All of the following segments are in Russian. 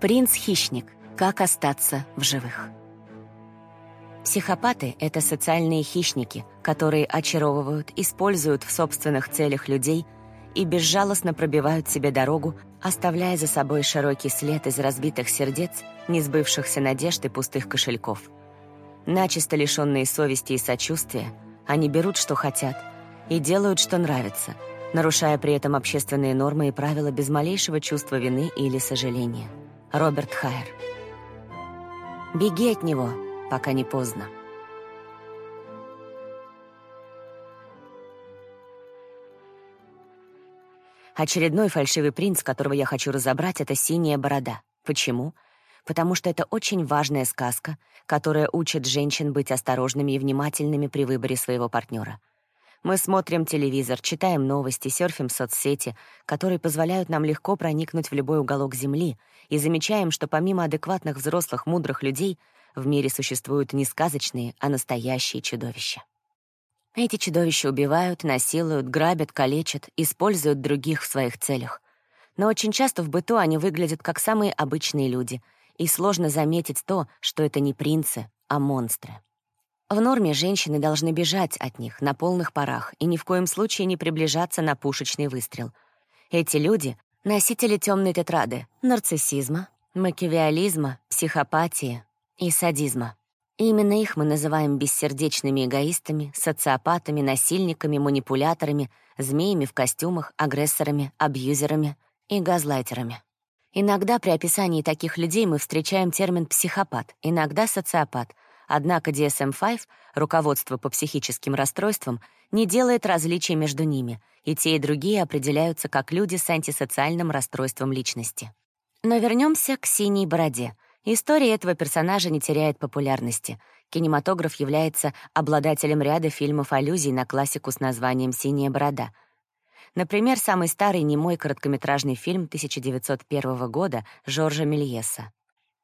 Принц-хищник. Как остаться в живых. Психопаты — это социальные хищники, которые очаровывают, используют в собственных целях людей и безжалостно пробивают себе дорогу, оставляя за собой широкий след из разбитых сердец, несбывшихся надежд и пустых кошельков. Начисто лишенные совести и сочувствия, они берут, что хотят, и делают, что нравится, нарушая при этом общественные нормы и правила без малейшего чувства вины или сожаления. Роберт Хайер. Беги от него, пока не поздно. Очередной фальшивый принц, которого я хочу разобрать, — это «Синяя борода». Почему? Потому что это очень важная сказка, которая учит женщин быть осторожными и внимательными при выборе своего партнера. Мы смотрим телевизор, читаем новости, серфим соцсети, которые позволяют нам легко проникнуть в любой уголок Земли, и замечаем, что помимо адекватных взрослых мудрых людей в мире существуют не сказочные, а настоящие чудовища. Эти чудовища убивают, насилуют, грабят, калечат, используют других в своих целях. Но очень часто в быту они выглядят как самые обычные люди, и сложно заметить то, что это не принцы, а монстры. В норме женщины должны бежать от них на полных парах и ни в коем случае не приближаться на пушечный выстрел. Эти люди — носители темной тетрады, нарциссизма, макиавиализма, психопатии и садизма. именно их мы называем бессердечными эгоистами, социопатами, насильниками, манипуляторами, змеями в костюмах, агрессорами, абьюзерами и газлайтерами. Иногда при описании таких людей мы встречаем термин «психопат», иногда «социопат», Однако DSM-5, руководство по психическим расстройствам, не делает различий между ними, и те и другие определяются как люди с антисоциальным расстройством личности. Но вернемся к «Синей бороде». История этого персонажа не теряет популярности. Кинематограф является обладателем ряда фильмов-аллюзий на классику с названием «Синяя борода». Например, самый старый немой короткометражный фильм 1901 года Жоржа Мельеса.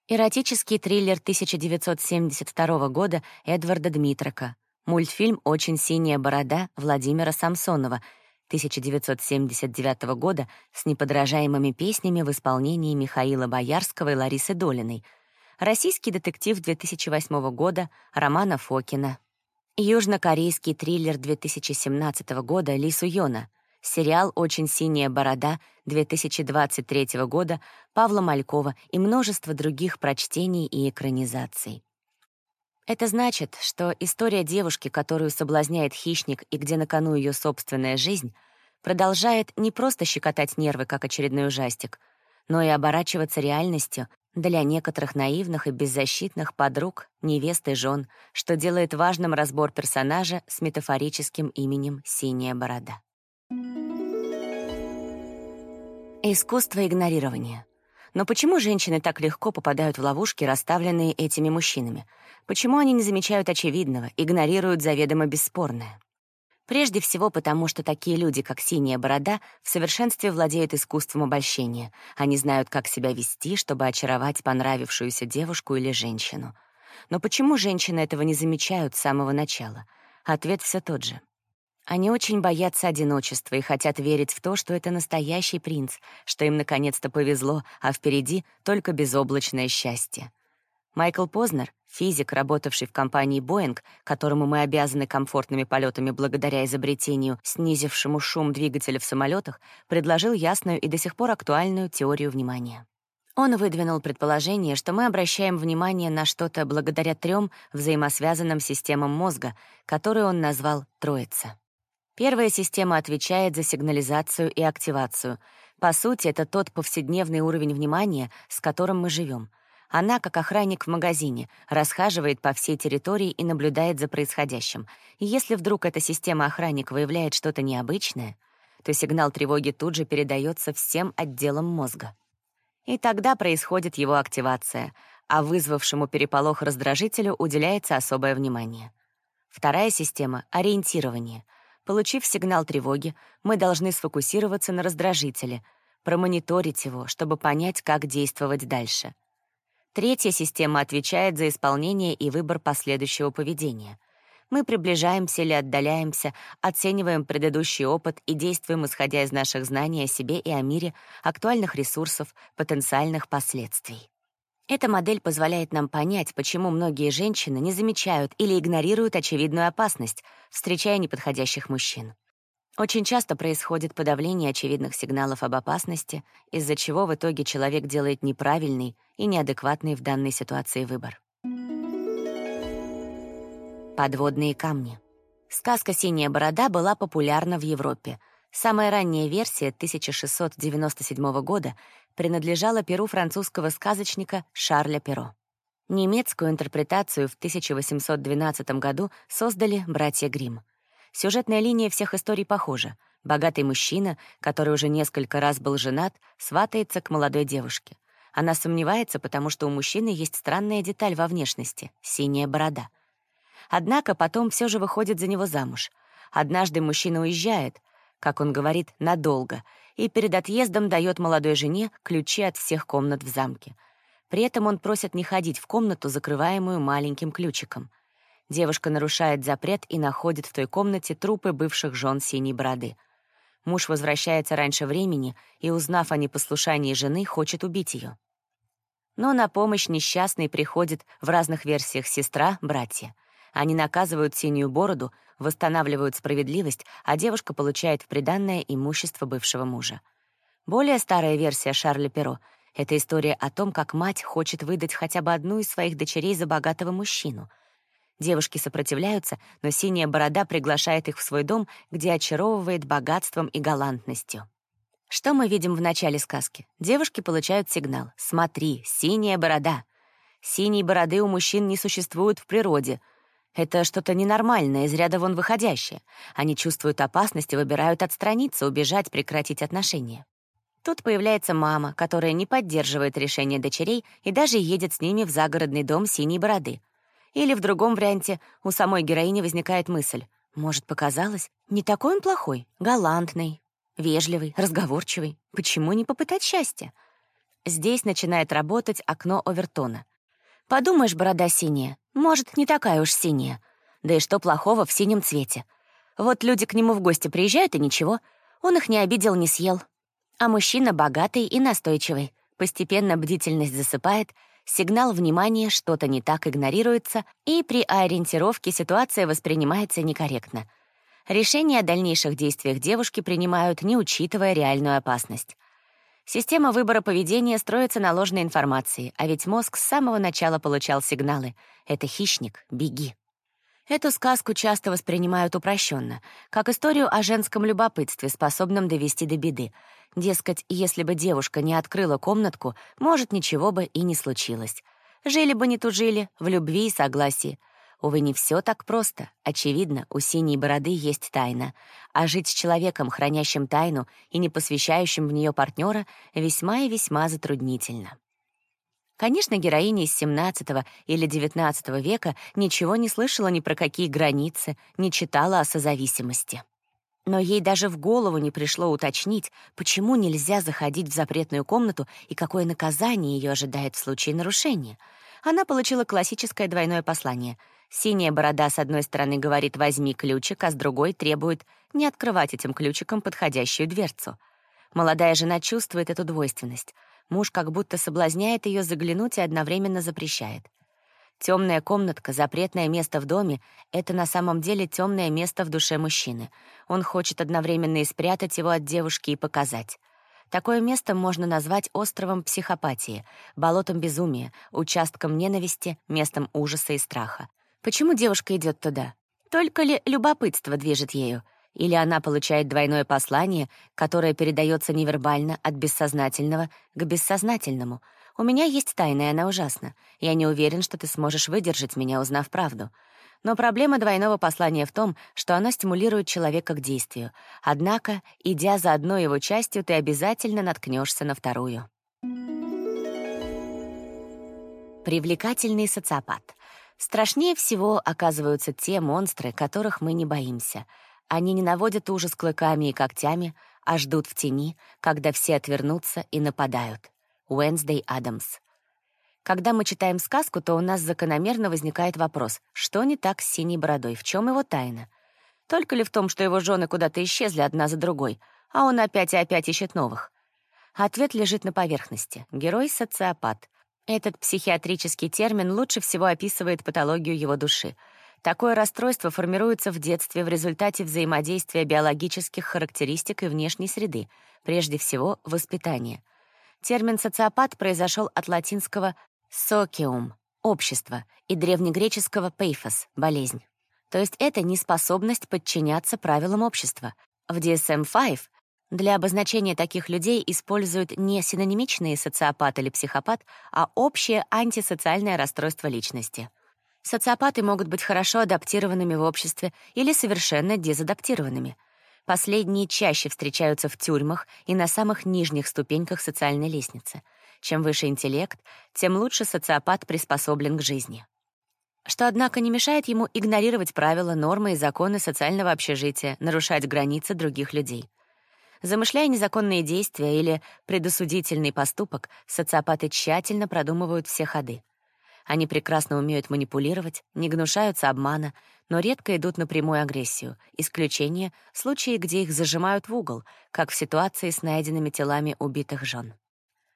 Эротический триллер 1972 года Эдварда Дмитрока. Мультфильм «Очень синяя борода» Владимира Самсонова 1979 года с неподражаемыми песнями в исполнении Михаила Боярского и Ларисы Долиной. Российский детектив 2008 года Романа Фокина. Южнокорейский триллер 2017 года Лису Йона — сериал «Очень синяя борода» 2023 года Павла Малькова и множество других прочтений и экранизаций. Это значит, что история девушки, которую соблазняет хищник и где на кону ее собственная жизнь, продолжает не просто щекотать нервы, как очередной ужастик, но и оборачиваться реальностью для некоторых наивных и беззащитных подруг, невест и жен, что делает важным разбор персонажа с метафорическим именем «Синяя борода». Искусство игнорирования. Но почему женщины так легко попадают в ловушки, расставленные этими мужчинами? Почему они не замечают очевидного, игнорируют заведомо бесспорное? Прежде всего потому, что такие люди, как Синяя Борода, в совершенстве владеют искусством обольщения. Они знают, как себя вести, чтобы очаровать понравившуюся девушку или женщину. Но почему женщины этого не замечают с самого начала? Ответ все тот же — они очень боятся одиночества и хотят верить в то, что это настоящий принц, что им наконец-то повезло, а впереди только безоблачное счастье. Майкл Познер, физик, работавший в компании Boeing, которому мы обязаны комфортными полетами благодаря изобретению, снизившему шум двигателя в самолетах, предложил ясную и до сих пор актуальную теорию внимания. Он выдвинул предположение, что мы обращаем внимание на что-то благодаря трем взаимосвязанным системам мозга, которые он назвал «троица». Первая система отвечает за сигнализацию и активацию. По сути, это тот повседневный уровень внимания, с которым мы живем. Она, как охранник в магазине, расхаживает по всей территории и наблюдает за происходящим. И если вдруг эта система охранник выявляет что-то необычное, то сигнал тревоги тут же передается всем отделам мозга. И тогда происходит его активация, а вызвавшему переполох раздражителю уделяется особое внимание. Вторая система — ориентирование — Получив сигнал тревоги, мы должны сфокусироваться на раздражителе, промониторить его, чтобы понять, как действовать дальше. Третья система отвечает за исполнение и выбор последующего поведения. Мы приближаемся или отдаляемся, оцениваем предыдущий опыт и действуем, исходя из наших знаний о себе и о мире, актуальных ресурсов, потенциальных последствий. Эта модель позволяет нам понять, почему многие женщины не замечают или игнорируют очевидную опасность, встречая неподходящих мужчин. Очень часто происходит подавление очевидных сигналов об опасности, из-за чего в итоге человек делает неправильный и неадекватный в данной ситуации выбор. Подводные камни. Сказка «Синяя борода» была популярна в Европе. Самая ранняя версия 1697 года принадлежала перу французского сказочника Шарля Перо. Немецкую интерпретацию в 1812 году создали братья Гримм. Сюжетная линия всех историй похожа. Богатый мужчина, который уже несколько раз был женат, сватается к молодой девушке. Она сомневается, потому что у мужчины есть странная деталь во внешности — синяя борода. Однако потом все же выходит за него замуж. Однажды мужчина уезжает, как он говорит, надолго, и перед отъездом дает молодой жене ключи от всех комнат в замке. При этом он просит не ходить в комнату, закрываемую маленьким ключиком. Девушка нарушает запрет и находит в той комнате трупы бывших жен синей бороды. Муж возвращается раньше времени и, узнав о непослушании жены, хочет убить ее. Но на помощь несчастной приходит в разных версиях сестра, братья. Они наказывают синюю бороду, восстанавливают справедливость, а девушка получает в приданное имущество бывшего мужа. Более старая версия Шарля Перо — это история о том, как мать хочет выдать хотя бы одну из своих дочерей за богатого мужчину. Девушки сопротивляются, но синяя борода приглашает их в свой дом, где очаровывает богатством и галантностью. Что мы видим в начале сказки? Девушки получают сигнал «Смотри, синяя борода». Синей бороды у мужчин не существует в природе — это что-то ненормальное, из ряда вон выходящее. Они чувствуют опасность и выбирают отстраниться, убежать, прекратить отношения. Тут появляется мама, которая не поддерживает решение дочерей и даже едет с ними в загородный дом синей бороды. Или в другом варианте у самой героини возникает мысль. Может, показалось, не такой он плохой, галантный, вежливый, разговорчивый. Почему не попытать счастья? Здесь начинает работать окно Овертона. Подумаешь, борода синяя, может, не такая уж синяя. Да и что плохого в синем цвете? Вот люди к нему в гости приезжают, и ничего. Он их не обидел, не съел. А мужчина богатый и настойчивый. Постепенно бдительность засыпает, сигнал внимания, что-то не так игнорируется, и при ориентировке ситуация воспринимается некорректно. Решения о дальнейших действиях девушки принимают, не учитывая реальную опасность. Система выбора поведения строится на ложной информации, а ведь мозг с самого начала получал сигналы. Это хищник, беги. Эту сказку часто воспринимают упрощенно, как историю о женском любопытстве, способном довести до беды. Дескать, если бы девушка не открыла комнатку, может, ничего бы и не случилось. Жили бы не тужили, в любви и согласии — Увы, не все так просто. Очевидно, у синей бороды есть тайна. А жить с человеком, хранящим тайну и не посвящающим в нее партнера, весьма и весьма затруднительно. Конечно, героиня из XVII или XIX века ничего не слышала ни про какие границы, не читала о созависимости. Но ей даже в голову не пришло уточнить, почему нельзя заходить в запретную комнату и какое наказание ее ожидает в случае нарушения. Она получила классическое двойное послание — Синяя борода с одной стороны говорит «возьми ключик», а с другой требует не открывать этим ключиком подходящую дверцу. Молодая жена чувствует эту двойственность. Муж как будто соблазняет ее заглянуть и одновременно запрещает. Темная комнатка, запретное место в доме — это на самом деле темное место в душе мужчины. Он хочет одновременно и спрятать его от девушки и показать. Такое место можно назвать островом психопатии, болотом безумия, участком ненависти, местом ужаса и страха. Почему девушка идет туда? Только ли любопытство движет ею? Или она получает двойное послание, которое передается невербально от бессознательного к бессознательному? У меня есть тайна, и она ужасна. Я не уверен, что ты сможешь выдержать меня, узнав правду. Но проблема двойного послания в том, что оно стимулирует человека к действию. Однако, идя за одной его частью, ты обязательно наткнешься на вторую. Привлекательный социопат — Страшнее всего оказываются те монстры, которых мы не боимся. Они не наводят ужас клыками и когтями, а ждут в тени, когда все отвернутся и нападают. Уэнсдей Адамс. Когда мы читаем сказку, то у нас закономерно возникает вопрос, что не так с синей бородой, в чем его тайна? Только ли в том, что его жены куда-то исчезли одна за другой, а он опять и опять ищет новых? Ответ лежит на поверхности. Герой — социопат. Этот психиатрический термин лучше всего описывает патологию его души. Такое расстройство формируется в детстве в результате взаимодействия биологических характеристик и внешней среды, прежде всего воспитания. Термин «социопат» произошел от латинского «socium» — общество, и древнегреческого «peiphos» — болезнь. То есть это неспособность подчиняться правилам общества. В DSM-5 для обозначения таких людей используют не синонимичные социопат или психопат, а общее антисоциальное расстройство личности. Социопаты могут быть хорошо адаптированными в обществе или совершенно дезадаптированными. Последние чаще встречаются в тюрьмах и на самых нижних ступеньках социальной лестницы. Чем выше интеллект, тем лучше социопат приспособлен к жизни что, однако, не мешает ему игнорировать правила, нормы и законы социального общежития, нарушать границы других людей. Замышляя незаконные действия или предосудительный поступок, социопаты тщательно продумывают все ходы. Они прекрасно умеют манипулировать, не гнушаются обмана, но редко идут на прямую агрессию. Исключение — случаи, где их зажимают в угол, как в ситуации с найденными телами убитых жен.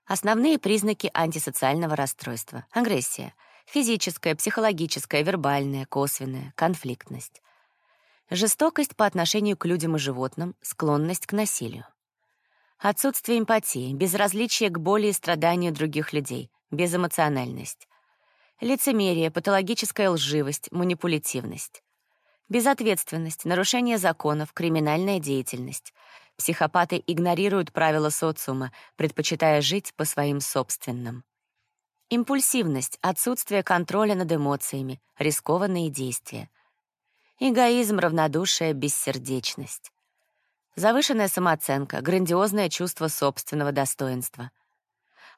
Основные признаки антисоциального расстройства — агрессия — Физическая, психологическая, вербальная, косвенная, конфликтность. Жестокость по отношению к людям и животным, склонность к насилию. Отсутствие эмпатии, безразличие к боли и страданию других людей, безэмоциональность. Лицемерие, патологическая лживость, манипулятивность. Безответственность, нарушение законов, криминальная деятельность. Психопаты игнорируют правила социума, предпочитая жить по своим собственным. Импульсивность, отсутствие контроля над эмоциями, рискованные действия. Эгоизм, равнодушие, бессердечность. Завышенная самооценка, грандиозное чувство собственного достоинства.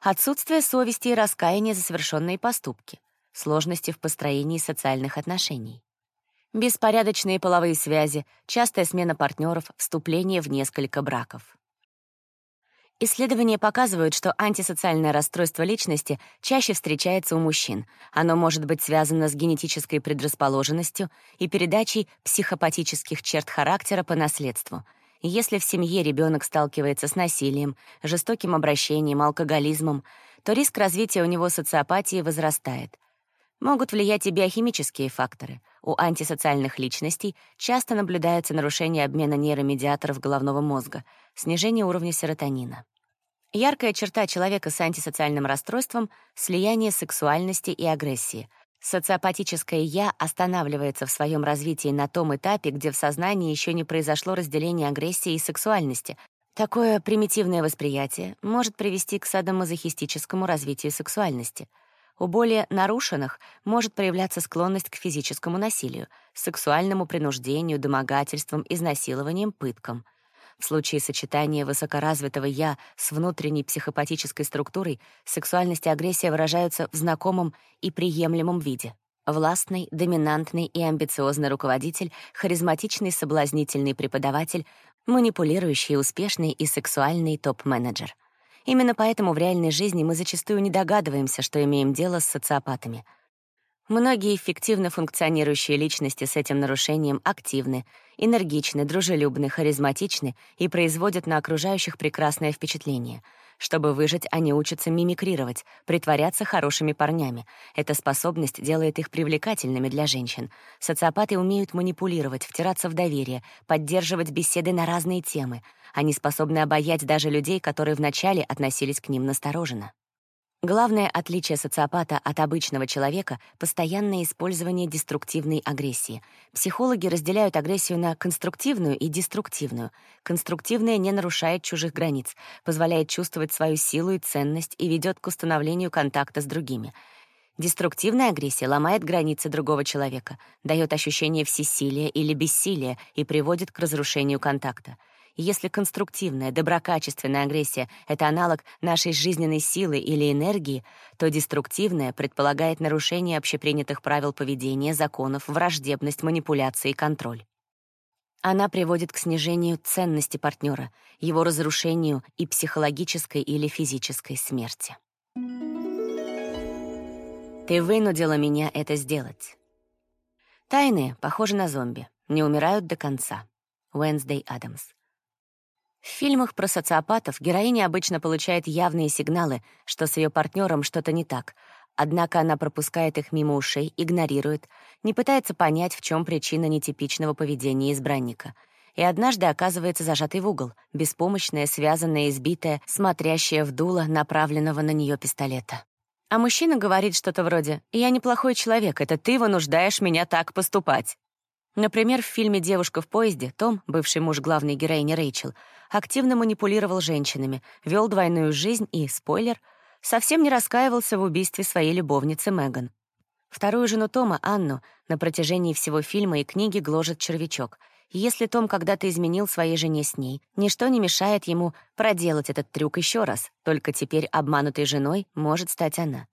Отсутствие совести и раскаяния за совершенные поступки. Сложности в построении социальных отношений. Беспорядочные половые связи, частая смена партнеров, вступление в несколько браков. Исследования показывают, что антисоциальное расстройство личности чаще встречается у мужчин. Оно может быть связано с генетической предрасположенностью и передачей психопатических черт характера по наследству. Если в семье ребенок сталкивается с насилием, жестоким обращением, алкоголизмом, то риск развития у него социопатии возрастает. Могут влиять и биохимические факторы. У антисоциальных личностей часто наблюдаются нарушения обмена нейромедиаторов головного мозга, снижение уровня серотонина. Яркая черта человека с антисоциальным расстройством — слияние сексуальности и агрессии. Социопатическое «я» останавливается в своем развитии на том этапе, где в сознании еще не произошло разделение агрессии и сексуальности. Такое примитивное восприятие может привести к садомазохистическому развитию сексуальности. У более нарушенных может проявляться склонность к физическому насилию, сексуальному принуждению, домогательствам, изнасилованиям, пыткам — в случае сочетания высокоразвитого «я» с внутренней психопатической структурой сексуальность и агрессия выражаются в знакомом и приемлемом виде. Властный, доминантный и амбициозный руководитель, харизматичный соблазнительный преподаватель, манипулирующий, успешный и сексуальный топ-менеджер. Именно поэтому в реальной жизни мы зачастую не догадываемся, что имеем дело с социопатами — Многие эффективно функционирующие личности с этим нарушением активны, энергичны, дружелюбны, харизматичны и производят на окружающих прекрасное впечатление. Чтобы выжить, они учатся мимикрировать, притворяться хорошими парнями. Эта способность делает их привлекательными для женщин. Социопаты умеют манипулировать, втираться в доверие, поддерживать беседы на разные темы. Они способны обаять даже людей, которые вначале относились к ним настороженно. Главное отличие социопата от обычного человека — постоянное использование деструктивной агрессии. Психологи разделяют агрессию на конструктивную и деструктивную. Конструктивная не нарушает чужих границ, позволяет чувствовать свою силу и ценность и ведет к установлению контакта с другими. Деструктивная агрессия ломает границы другого человека, дает ощущение всесилия или бессилия и приводит к разрушению контакта — если конструктивная, доброкачественная агрессия — это аналог нашей жизненной силы или энергии, то деструктивная предполагает нарушение общепринятых правил поведения, законов, враждебность, манипуляции и контроль. Она приводит к снижению ценности партнера, его разрушению и психологической или физической смерти. Ты вынудила меня это сделать. Тайны похожи на зомби, не умирают до конца. Уэнсдей Адамс. В фильмах про социопатов героиня обычно получает явные сигналы, что с ее партнером что-то не так, однако она пропускает их мимо ушей, игнорирует, не пытается понять, в чем причина нетипичного поведения избранника — и однажды оказывается зажатой в угол, беспомощная, связанная, избитая, смотрящая в дуло направленного на нее пистолета. А мужчина говорит что-то вроде «Я неплохой человек, это ты вынуждаешь меня так поступать». Например, в фильме «Девушка в поезде» Том, бывший муж главной героини Рэйчел, активно манипулировал женщинами, вел двойную жизнь и, спойлер, совсем не раскаивался в убийстве своей любовницы Меган. Вторую жену Тома, Анну, на протяжении всего фильма и книги гложет червячок. И если Том когда-то изменил своей жене с ней, ничто не мешает ему проделать этот трюк еще раз, только теперь обманутой женой может стать она.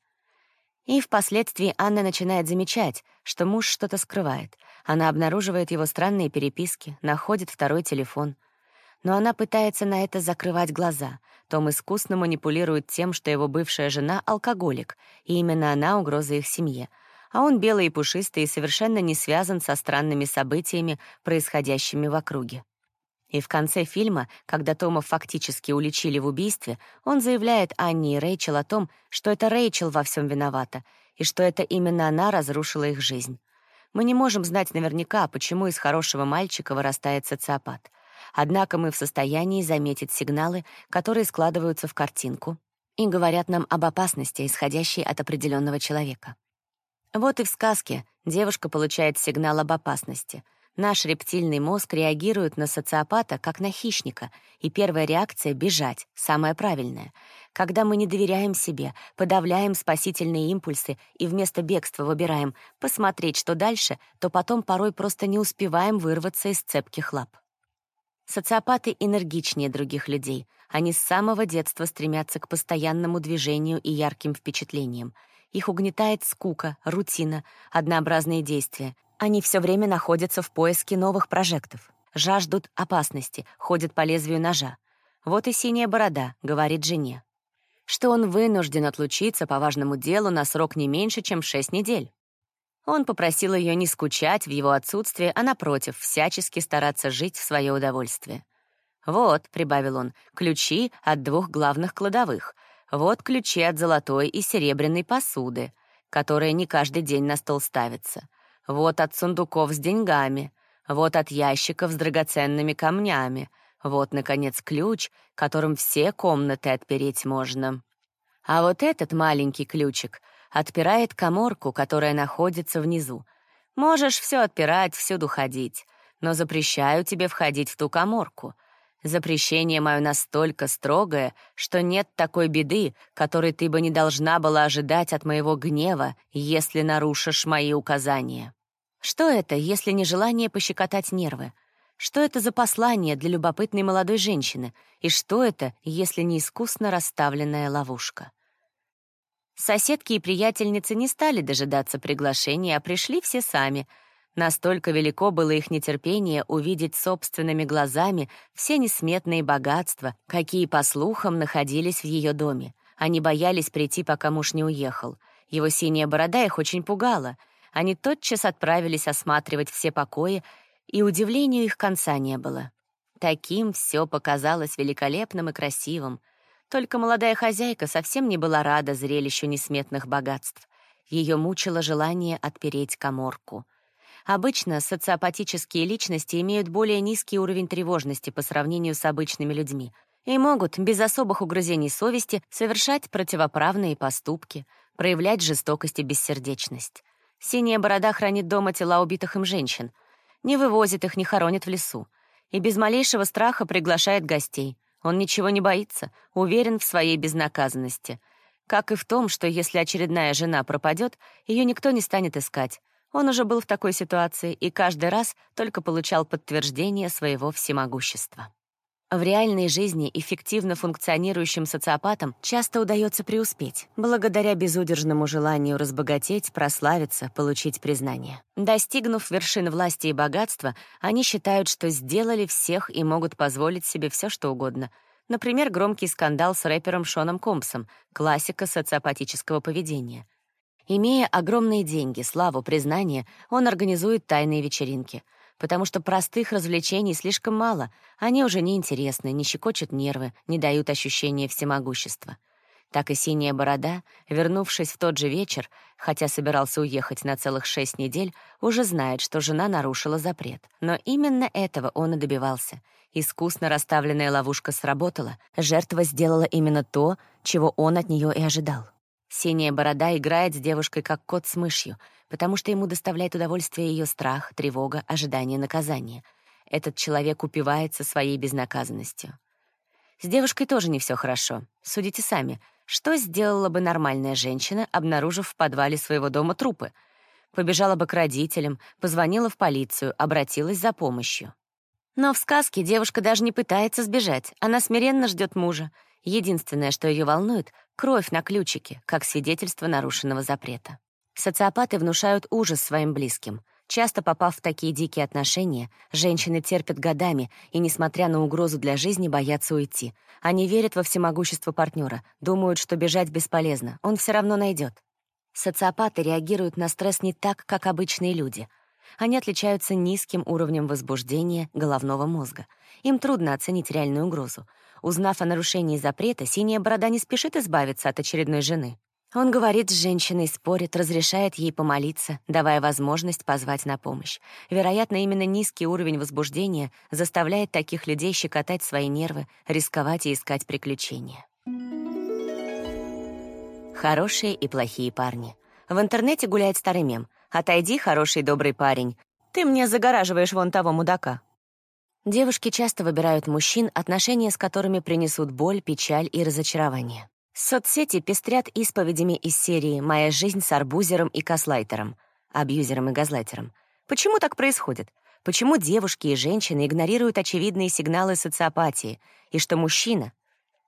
И впоследствии Анна начинает замечать, что муж что-то скрывает. Она обнаруживает его странные переписки, находит второй телефон. Но она пытается на это закрывать глаза. Том искусно манипулирует тем, что его бывшая жена — алкоголик, и именно она — угроза их семье — а он белый и пушистый и совершенно не связан со странными событиями, происходящими в округе. И в конце фильма, когда Тома фактически уличили в убийстве, он заявляет Анне и Рэйчел о том, что это Рэйчел во всем виновата, и что это именно она разрушила их жизнь. Мы не можем знать наверняка, почему из хорошего мальчика вырастает социопат. Однако мы в состоянии заметить сигналы, которые складываются в картинку и говорят нам об опасности, исходящей от определенного человека. Вот и в сказке девушка получает сигнал об опасности. Наш рептильный мозг реагирует на социопата как на хищника, и первая реакция — бежать, самая правильная. Когда мы не доверяем себе, подавляем спасительные импульсы и вместо бегства выбираем посмотреть, что дальше, то потом порой просто не успеваем вырваться из цепких лап. Социопаты энергичнее других людей. Они с самого детства стремятся к постоянному движению и ярким впечатлениям. Их угнетает скука, рутина, однообразные действия. Они все время находятся в поиске новых прожектов, жаждут опасности, ходят по лезвию ножа. Вот и синяя борода, говорит жене. Что он вынужден отлучиться по важному делу на срок не меньше, чем шесть недель. Он попросил ее не скучать в его отсутствие, а, напротив, всячески стараться жить в свое удовольствие. «Вот», — прибавил он, — «ключи от двух главных кладовых — вот ключи от золотой и серебряной посуды, которая не каждый день на стол ставится. Вот от сундуков с деньгами. Вот от ящиков с драгоценными камнями. Вот, наконец, ключ, которым все комнаты отпереть можно. А вот этот маленький ключик отпирает коморку, которая находится внизу. Можешь все отпирать, всюду ходить, но запрещаю тебе входить в ту коморку — Запрещение мое настолько строгое, что нет такой беды, которой ты бы не должна была ожидать от моего гнева, если нарушишь мои указания. Что это, если не желание пощекотать нервы? Что это за послание для любопытной молодой женщины? И что это, если не искусно расставленная ловушка? Соседки и приятельницы не стали дожидаться приглашения, а пришли все сами — Настолько велико было их нетерпение увидеть собственными глазами все несметные богатства, какие, по слухам, находились в ее доме. Они боялись прийти, пока муж не уехал. Его синяя борода их очень пугала. Они тотчас отправились осматривать все покои, и удивлению их конца не было. Таким все показалось великолепным и красивым. Только молодая хозяйка совсем не была рада зрелищу несметных богатств. Ее мучило желание отпереть коморку — Обычно социопатические личности имеют более низкий уровень тревожности по сравнению с обычными людьми и могут без особых угрызений совести совершать противоправные поступки, проявлять жестокость и бессердечность. Синяя борода хранит дома тела убитых им женщин, не вывозит их, не хоронит в лесу и без малейшего страха приглашает гостей. Он ничего не боится, уверен в своей безнаказанности. Как и в том, что если очередная жена пропадет, ее никто не станет искать, он уже был в такой ситуации и каждый раз только получал подтверждение своего всемогущества. В реальной жизни эффективно функционирующим социопатам часто удается преуспеть, благодаря безудержному желанию разбогатеть, прославиться, получить признание. Достигнув вершин власти и богатства, они считают, что сделали всех и могут позволить себе все, что угодно. Например, громкий скандал с рэпером Шоном Компсом, классика социопатического поведения — Имея огромные деньги, славу, признание, он организует тайные вечеринки, потому что простых развлечений слишком мало, они уже не интересны, не щекочут нервы, не дают ощущения всемогущества так и синяя борода, вернувшись в тот же вечер, хотя собирался уехать на целых шесть недель, уже знает, что жена нарушила запрет. Но именно этого он и добивался. Искусно расставленная ловушка сработала, жертва сделала именно то, чего он от нее и ожидал. Синяя борода играет с девушкой как кот с мышью, потому что ему доставляет удовольствие ее страх, тревога, ожидание наказания. Этот человек упивается своей безнаказанностью. С девушкой тоже не все хорошо. Судите сами — что сделала бы нормальная женщина, обнаружив в подвале своего дома трупы? Побежала бы к родителям, позвонила в полицию, обратилась за помощью. Но в сказке девушка даже не пытается сбежать, она смиренно ждет мужа. Единственное, что ее волнует — кровь на ключике, как свидетельство нарушенного запрета. Социопаты внушают ужас своим близким — Часто попав в такие дикие отношения, женщины терпят годами и, несмотря на угрозу для жизни, боятся уйти. Они верят во всемогущество партнера, думают, что бежать бесполезно, он все равно найдет. Социопаты реагируют на стресс не так, как обычные люди. Они отличаются низким уровнем возбуждения головного мозга. Им трудно оценить реальную угрозу. Узнав о нарушении запрета, синяя борода не спешит избавиться от очередной жены. Он говорит с женщиной, спорит, разрешает ей помолиться, давая возможность позвать на помощь. Вероятно, именно низкий уровень возбуждения заставляет таких людей щекотать свои нервы, рисковать и искать приключения. Хорошие и плохие парни. В интернете гуляет старый мем. «Отойди, хороший добрый парень. Ты мне загораживаешь вон того мудака». Девушки часто выбирают мужчин, отношения с которыми принесут боль, печаль и разочарование. Соцсети пестрят исповедями из серии «Моя жизнь с арбузером и каслайтером», абьюзером и газлайтером. Почему так происходит? Почему девушки и женщины игнорируют очевидные сигналы социопатии, и что мужчина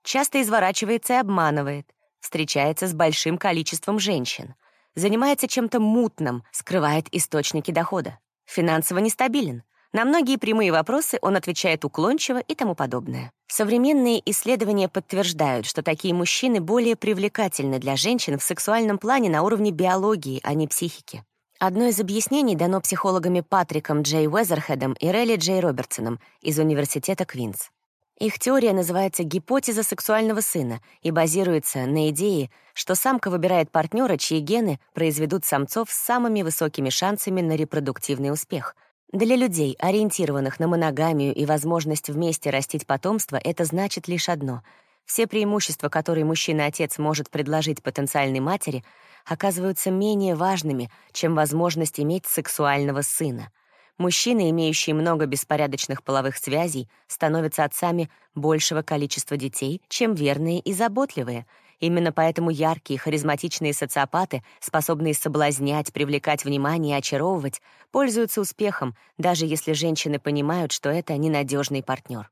часто изворачивается и обманывает, встречается с большим количеством женщин, занимается чем-то мутным, скрывает источники дохода, финансово нестабилен, на многие прямые вопросы он отвечает уклончиво и тому подобное. Современные исследования подтверждают, что такие мужчины более привлекательны для женщин в сексуальном плане на уровне биологии, а не психики. Одно из объяснений дано психологами Патриком Джей Уэзерхедом и Релли Джей Робертсоном из Университета Квинс. Их теория называется гипотеза сексуального сына и базируется на идее, что самка выбирает партнера, чьи гены произведут самцов с самыми высокими шансами на репродуктивный успех — для людей, ориентированных на моногамию и возможность вместе растить потомство, это значит лишь одно. Все преимущества, которые мужчина-отец может предложить потенциальной матери, оказываются менее важными, чем возможность иметь сексуального сына. Мужчины, имеющие много беспорядочных половых связей, становятся отцами большего количества детей, чем верные и заботливые — Именно поэтому яркие, харизматичные социопаты, способные соблазнять, привлекать внимание и очаровывать, пользуются успехом, даже если женщины понимают, что это ненадежный партнер.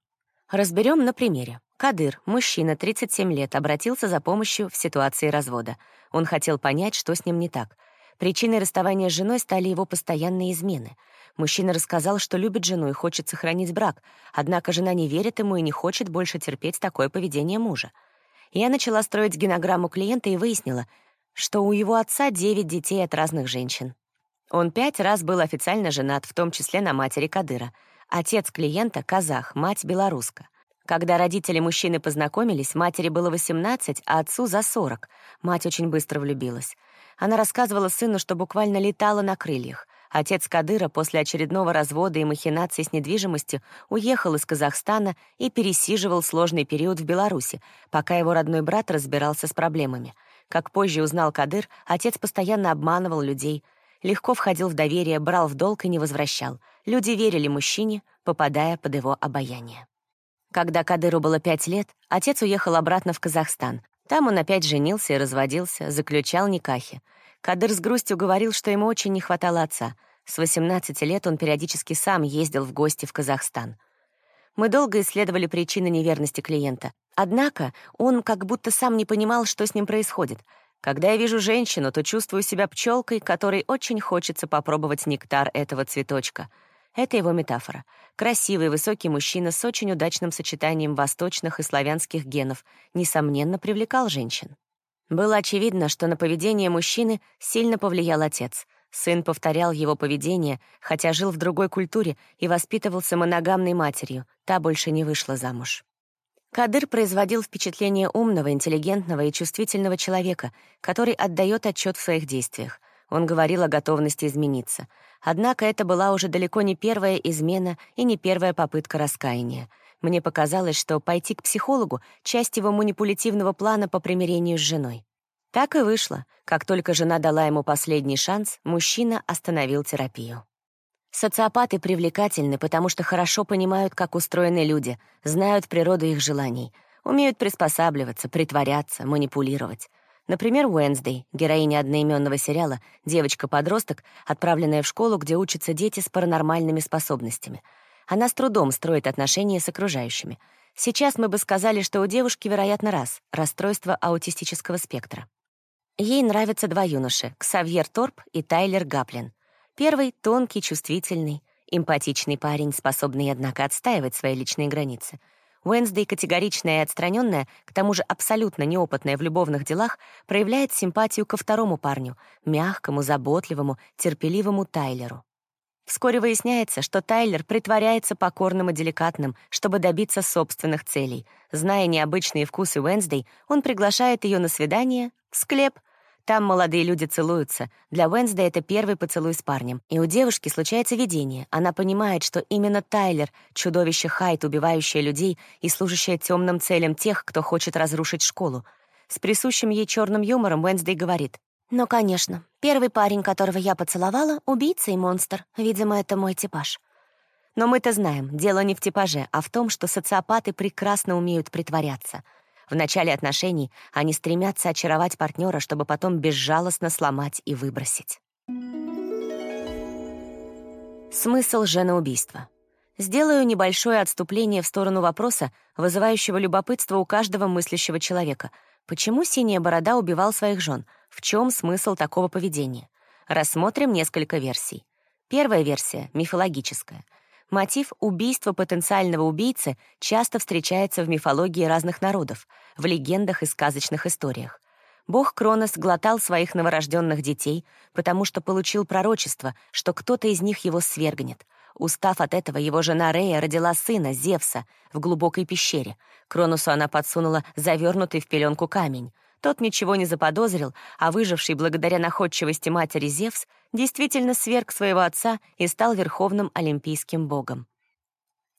Разберем на примере. Кадыр, мужчина, 37 лет, обратился за помощью в ситуации развода. Он хотел понять, что с ним не так. Причиной расставания с женой стали его постоянные измены. Мужчина рассказал, что любит жену и хочет сохранить брак, однако жена не верит ему и не хочет больше терпеть такое поведение мужа. Я начала строить генограмму клиента и выяснила, что у его отца девять детей от разных женщин. Он пять раз был официально женат, в том числе на матери Кадыра. Отец клиента — казах, мать — белоруска. Когда родители мужчины познакомились, матери было 18, а отцу за 40. Мать очень быстро влюбилась. Она рассказывала сыну, что буквально летала на крыльях. Отец Кадыра после очередного развода и махинаций с недвижимостью уехал из Казахстана и пересиживал сложный период в Беларуси, пока его родной брат разбирался с проблемами. Как позже узнал Кадыр, отец постоянно обманывал людей, легко входил в доверие, брал в долг и не возвращал. Люди верили мужчине, попадая под его обаяние. Когда Кадыру было пять лет, отец уехал обратно в Казахстан. Там он опять женился и разводился, заключал никахи — Кадыр с грустью говорил, что ему очень не хватало отца. С 18 лет он периодически сам ездил в гости в Казахстан. Мы долго исследовали причины неверности клиента. Однако он как будто сам не понимал, что с ним происходит. Когда я вижу женщину, то чувствую себя пчелкой, которой очень хочется попробовать нектар этого цветочка. Это его метафора. Красивый, высокий мужчина с очень удачным сочетанием восточных и славянских генов, несомненно, привлекал женщин. Было очевидно, что на поведение мужчины сильно повлиял отец. Сын повторял его поведение, хотя жил в другой культуре и воспитывался моногамной матерью, та больше не вышла замуж. Кадыр производил впечатление умного, интеллигентного и чувствительного человека, который отдает отчет в своих действиях. Он говорил о готовности измениться. Однако это была уже далеко не первая измена и не первая попытка раскаяния. Мне показалось, что пойти к психологу — часть его манипулятивного плана по примирению с женой. Так и вышло. Как только жена дала ему последний шанс, мужчина остановил терапию. Социопаты привлекательны, потому что хорошо понимают, как устроены люди, знают природу их желаний, умеют приспосабливаться, притворяться, манипулировать. Например, Уэнсдей, героиня одноименного сериала, девочка-подросток, отправленная в школу, где учатся дети с паранормальными способностями. Она с трудом строит отношения с окружающими. Сейчас мы бы сказали, что у девушки, вероятно, раз — расстройство аутистического спектра. Ей нравятся два юноши — Ксавьер Торп и Тайлер Гаплин — Первый — тонкий, чувствительный, эмпатичный парень, способный, однако, отстаивать свои личные границы. Уэнсдей, категоричная и отстраненная, к тому же абсолютно неопытная в любовных делах, проявляет симпатию ко второму парню, мягкому, заботливому, терпеливому Тайлеру. Вскоре выясняется, что Тайлер притворяется покорным и деликатным, чтобы добиться собственных целей. Зная необычные вкусы Уэнсдей, он приглашает ее на свидание в склеп, там молодые люди целуются. Для Уэнсда это первый поцелуй с парнем. И у девушки случается видение. Она понимает, что именно Тайлер — чудовище Хайт, убивающее людей и служащее темным целям тех, кто хочет разрушить школу. С присущим ей черным юмором Уэнсдей говорит. «Ну, конечно. Первый парень, которого я поцеловала — убийца и монстр. Видимо, это мой типаж». Но мы-то знаем, дело не в типаже, а в том, что социопаты прекрасно умеют притворяться — в начале отношений они стремятся очаровать партнера, чтобы потом безжалостно сломать и выбросить. Смысл женоубийства. Сделаю небольшое отступление в сторону вопроса, вызывающего любопытство у каждого мыслящего человека. Почему Синяя Борода убивал своих жен? В чем смысл такого поведения? Рассмотрим несколько версий. Первая версия — мифологическая — Мотив убийства потенциального убийцы часто встречается в мифологии разных народов, в легендах и сказочных историях. Бог Кронос глотал своих новорожденных детей, потому что получил пророчество, что кто-то из них его свергнет. Устав от этого, его жена Рея родила сына, Зевса, в глубокой пещере. Кроносу она подсунула завернутый в пеленку камень. Тот ничего не заподозрил, а выживший благодаря находчивости матери Зевс действительно сверг своего отца и стал верховным олимпийским богом.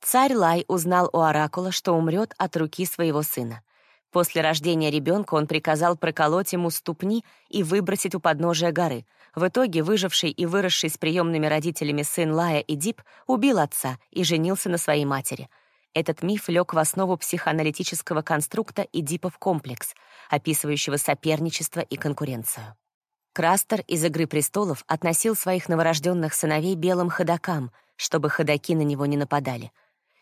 Царь Лай узнал у оракула, что умрет от руки своего сына. После рождения ребенка он приказал проколоть ему ступни и выбросить у подножия горы. В итоге выживший и выросший с приемными родителями сын Лая и Дип убил отца и женился на своей матери — этот миф лег в основу психоаналитического конструкта Эдипов комплекс, описывающего соперничество и конкуренцию. Крастер из «Игры престолов» относил своих новорожденных сыновей белым ходокам, чтобы ходаки на него не нападали.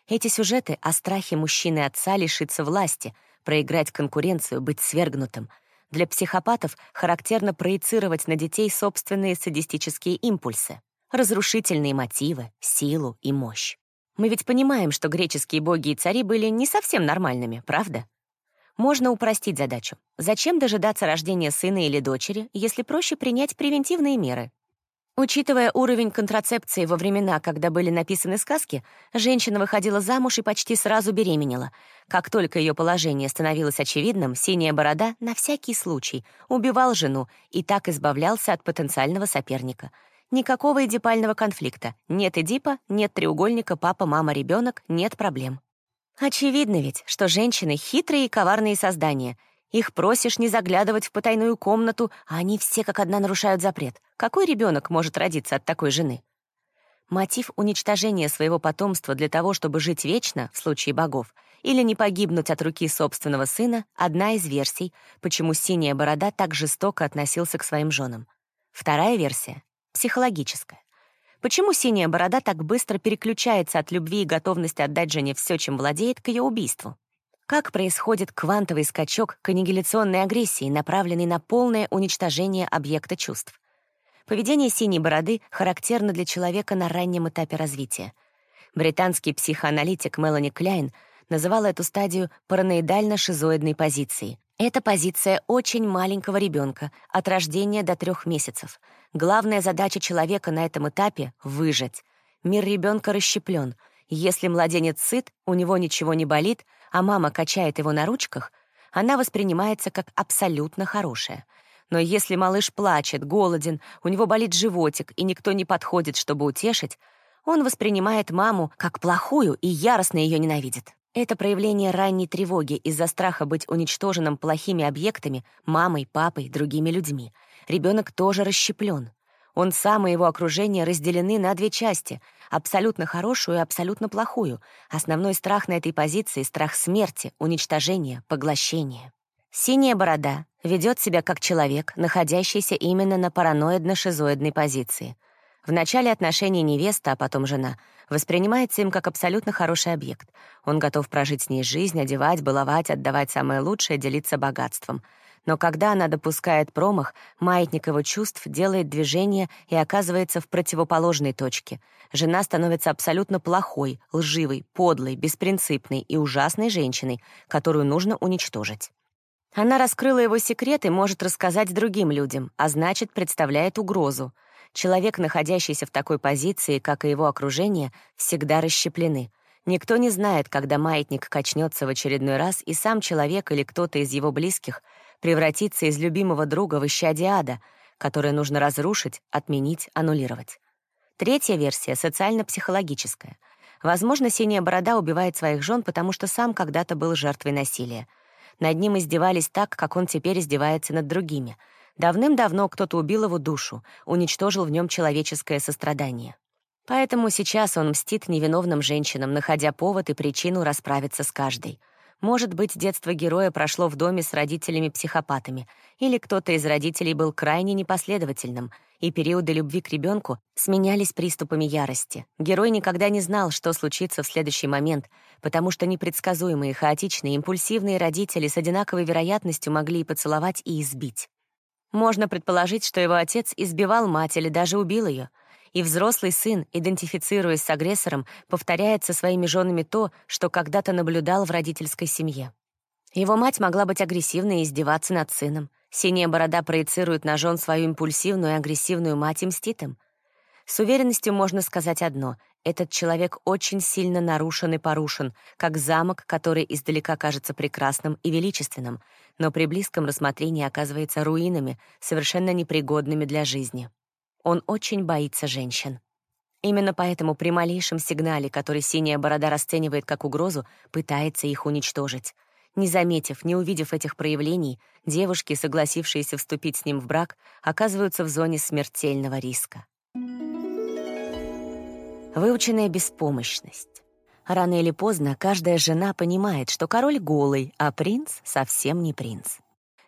Эти сюжеты о страхе мужчины отца лишиться власти, проиграть конкуренцию, быть свергнутым. Для психопатов характерно проецировать на детей собственные садистические импульсы, разрушительные мотивы, силу и мощь. Мы ведь понимаем, что греческие боги и цари были не совсем нормальными, правда? Можно упростить задачу. Зачем дожидаться рождения сына или дочери, если проще принять превентивные меры? Учитывая уровень контрацепции во времена, когда были написаны сказки, женщина выходила замуж и почти сразу беременела. Как только ее положение становилось очевидным, синяя борода на всякий случай убивал жену и так избавлялся от потенциального соперника — Никакого эдипального конфликта. Нет эдипа, нет треугольника папа, мама, ребенок, нет проблем. Очевидно ведь, что женщины — хитрые и коварные создания. Их просишь не заглядывать в потайную комнату, а они все как одна нарушают запрет. Какой ребенок может родиться от такой жены? Мотив уничтожения своего потомства для того, чтобы жить вечно, в случае богов, или не погибнуть от руки собственного сына — одна из версий, почему Синяя Борода так жестоко относился к своим женам. Вторая версия психологическое. Почему синяя борода так быстро переключается от любви и готовности отдать жене все, чем владеет, к ее убийству? Как происходит квантовый скачок к аннигиляционной агрессии, направленный на полное уничтожение объекта чувств? Поведение синей бороды характерно для человека на раннем этапе развития. Британский психоаналитик Мелани Кляйн называла эту стадию параноидально-шизоидной позицией. Это позиция очень маленького ребенка, от рождения до трех месяцев. Главная задача человека на этом этапе — выжить. Мир ребенка расщеплен. Если младенец сыт, у него ничего не болит, а мама качает его на ручках, она воспринимается как абсолютно хорошая. Но если малыш плачет, голоден, у него болит животик, и никто не подходит, чтобы утешить, он воспринимает маму как плохую и яростно ее ненавидит. Это проявление ранней тревоги из-за страха быть уничтоженным плохими объектами, мамой, папой, другими людьми. Ребенок тоже расщеплен. Он сам и его окружение разделены на две части — абсолютно хорошую и абсолютно плохую. Основной страх на этой позиции — страх смерти, уничтожения, поглощения. Синяя борода ведет себя как человек, находящийся именно на параноидно-шизоидной позиции. В начале отношений невеста, а потом жена, воспринимается им как абсолютно хороший объект. Он готов прожить с ней жизнь, одевать, баловать, отдавать самое лучшее, делиться богатством. Но когда она допускает промах, маятник его чувств делает движение и оказывается в противоположной точке. Жена становится абсолютно плохой, лживой, подлой, беспринципной и ужасной женщиной, которую нужно уничтожить. Она раскрыла его секрет и может рассказать другим людям, а значит, представляет угрозу. Человек, находящийся в такой позиции, как и его окружение, всегда расщеплены. Никто не знает, когда маятник качнется в очередной раз, и сам человек или кто-то из его близких превратится из любимого друга в исчадие ада, нужно разрушить, отменить, аннулировать. Третья версия — социально-психологическая. Возможно, синяя борода убивает своих жен, потому что сам когда-то был жертвой насилия. Над ним издевались так, как он теперь издевается над другими. Давным-давно кто-то убил его душу, уничтожил в нем человеческое сострадание. Поэтому сейчас он мстит невиновным женщинам, находя повод и причину расправиться с каждой. Может быть, детство героя прошло в доме с родителями-психопатами, или кто-то из родителей был крайне непоследовательным, и периоды любви к ребенку сменялись приступами ярости. Герой никогда не знал, что случится в следующий момент, потому что непредсказуемые, хаотичные, импульсивные родители с одинаковой вероятностью могли и поцеловать, и избить. Можно предположить, что его отец избивал мать или даже убил ее — и взрослый сын, идентифицируясь с агрессором, повторяет со своими женами то, что когда-то наблюдал в родительской семье. Его мать могла быть агрессивной и издеваться над сыном. Синяя борода проецирует на жен свою импульсивную и агрессивную мать и мстит им. С уверенностью можно сказать одно — этот человек очень сильно нарушен и порушен, как замок, который издалека кажется прекрасным и величественным, но при близком рассмотрении оказывается руинами, совершенно непригодными для жизни. Он очень боится женщин. Именно поэтому при малейшем сигнале, который синяя борода расценивает как угрозу, пытается их уничтожить. Не заметив, не увидев этих проявлений, девушки, согласившиеся вступить с ним в брак, оказываются в зоне смертельного риска. Выученная беспомощность. Рано или поздно каждая жена понимает, что король голый, а принц совсем не принц.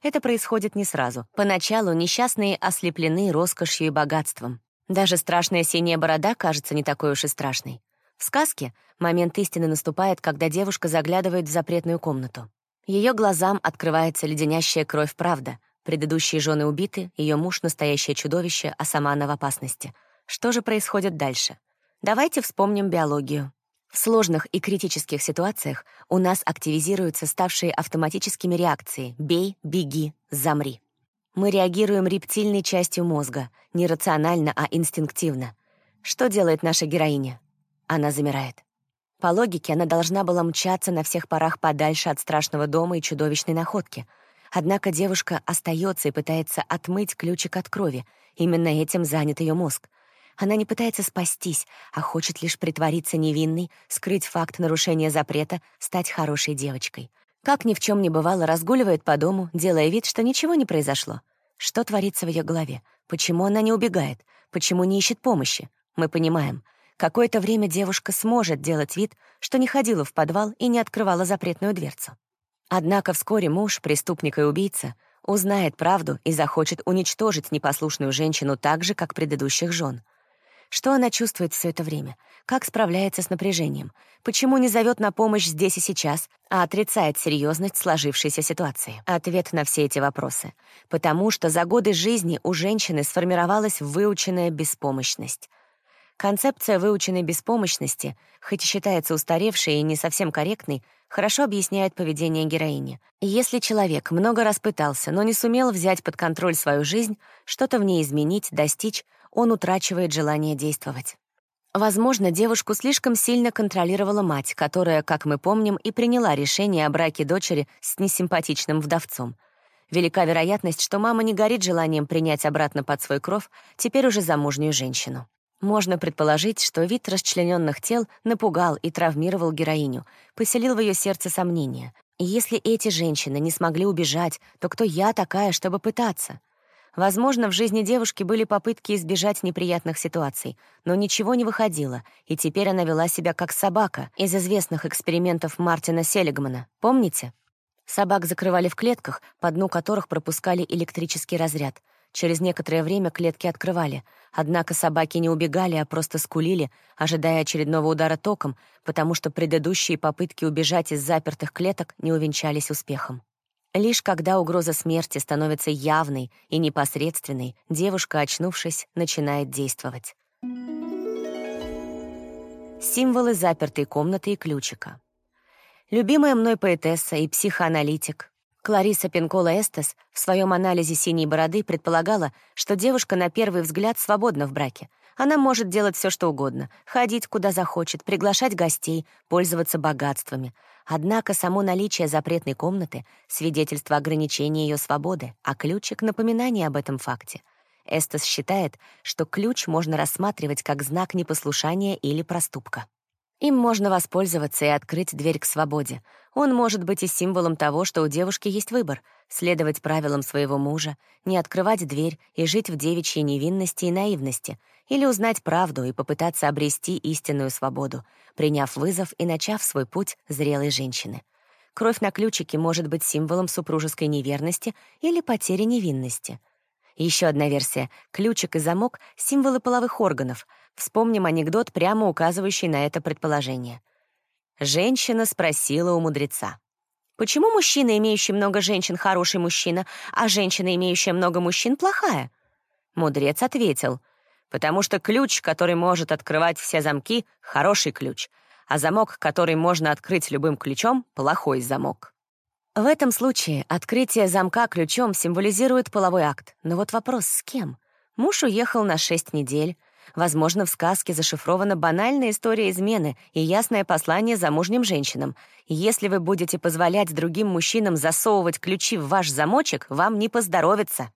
Это происходит не сразу. Поначалу несчастные ослеплены роскошью и богатством. Даже страшная синяя борода кажется не такой уж и страшной. В сказке момент истины наступает, когда девушка заглядывает в запретную комнату. Ее глазам открывается леденящая кровь правда. Предыдущие жены убиты, ее муж — настоящее чудовище, а сама она в опасности. Что же происходит дальше? Давайте вспомним биологию. В сложных и критических ситуациях у нас активизируются ставшие автоматическими реакции «бей», «беги», «замри». Мы реагируем рептильной частью мозга, не рационально, а инстинктивно. Что делает наша героиня? Она замирает. По логике, она должна была мчаться на всех парах подальше от страшного дома и чудовищной находки. Однако девушка остается и пытается отмыть ключик от крови. Именно этим занят ее мозг — она не пытается спастись, а хочет лишь притвориться невинной, скрыть факт нарушения запрета, стать хорошей девочкой. Как ни в чем не бывало, разгуливает по дому, делая вид, что ничего не произошло. Что творится в ее голове? Почему она не убегает? Почему не ищет помощи? Мы понимаем. Какое-то время девушка сможет делать вид, что не ходила в подвал и не открывала запретную дверцу. Однако вскоре муж, преступник и убийца, узнает правду и захочет уничтожить непослушную женщину так же, как предыдущих жен. Что она чувствует все это время? Как справляется с напряжением? Почему не зовет на помощь здесь и сейчас, а отрицает серьезность сложившейся ситуации? Ответ на все эти вопросы. Потому что за годы жизни у женщины сформировалась выученная беспомощность. Концепция выученной беспомощности, хоть и считается устаревшей и не совсем корректной, хорошо объясняет поведение героини. Если человек много раз пытался, но не сумел взять под контроль свою жизнь, что-то в ней изменить, достичь, он утрачивает желание действовать. Возможно, девушку слишком сильно контролировала мать, которая, как мы помним, и приняла решение о браке дочери с несимпатичным вдовцом. Велика вероятность, что мама не горит желанием принять обратно под свой кров теперь уже замужнюю женщину. Можно предположить, что вид расчлененных тел напугал и травмировал героиню, поселил в ее сердце сомнения. И если эти женщины не смогли убежать, то кто я такая, чтобы пытаться? Возможно, в жизни девушки были попытки избежать неприятных ситуаций, но ничего не выходило, и теперь она вела себя как собака из известных экспериментов Мартина Селигмана. Помните? Собак закрывали в клетках, по дну которых пропускали электрический разряд. Через некоторое время клетки открывали. Однако собаки не убегали, а просто скулили, ожидая очередного удара током, потому что предыдущие попытки убежать из запертых клеток не увенчались успехом. Лишь когда угроза смерти становится явной и непосредственной, девушка, очнувшись, начинает действовать. Символы запертой комнаты и ключика. Любимая мной поэтесса и психоаналитик, Клариса Пинкола Эстес в своем анализе «Синей бороды» предполагала, что девушка на первый взгляд свободна в браке. Она может делать все, что угодно, ходить куда захочет, приглашать гостей, пользоваться богатствами. Однако само наличие запретной комнаты — свидетельство ограничения ее свободы, а ключик — напоминание об этом факте. Эстес считает, что ключ можно рассматривать как знак непослушания или проступка. Им можно воспользоваться и открыть дверь к свободе. Он может быть и символом того, что у девушки есть выбор — следовать правилам своего мужа, не открывать дверь и жить в девичьей невинности и наивности, или узнать правду и попытаться обрести истинную свободу, приняв вызов и начав свой путь зрелой женщины. Кровь на ключике может быть символом супружеской неверности или потери невинности. Еще одна версия — ключик и замок — символы половых органов — Вспомним анекдот, прямо указывающий на это предположение. Женщина спросила у мудреца. «Почему мужчина, имеющий много женщин, хороший мужчина, а женщина, имеющая много мужчин, плохая?» Мудрец ответил. «Потому что ключ, который может открывать все замки, — хороший ключ, а замок, который можно открыть любым ключом, — плохой замок». В этом случае открытие замка ключом символизирует половой акт. Но вот вопрос — с кем? Муж уехал на шесть недель, Возможно, в сказке зашифрована банальная история измены и ясное послание замужним женщинам. Если вы будете позволять другим мужчинам засовывать ключи в ваш замочек, вам не поздоровится.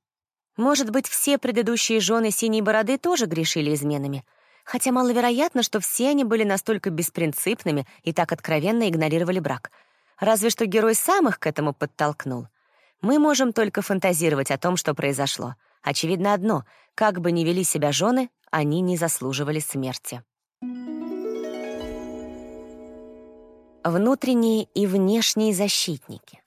Может быть, все предыдущие жены Синей Бороды тоже грешили изменами. Хотя маловероятно, что все они были настолько беспринципными и так откровенно игнорировали брак. Разве что герой сам их к этому подтолкнул. Мы можем только фантазировать о том, что произошло. Очевидно одно — как бы ни вели себя жены, они не заслуживали смерти. Внутренние и внешние защитники.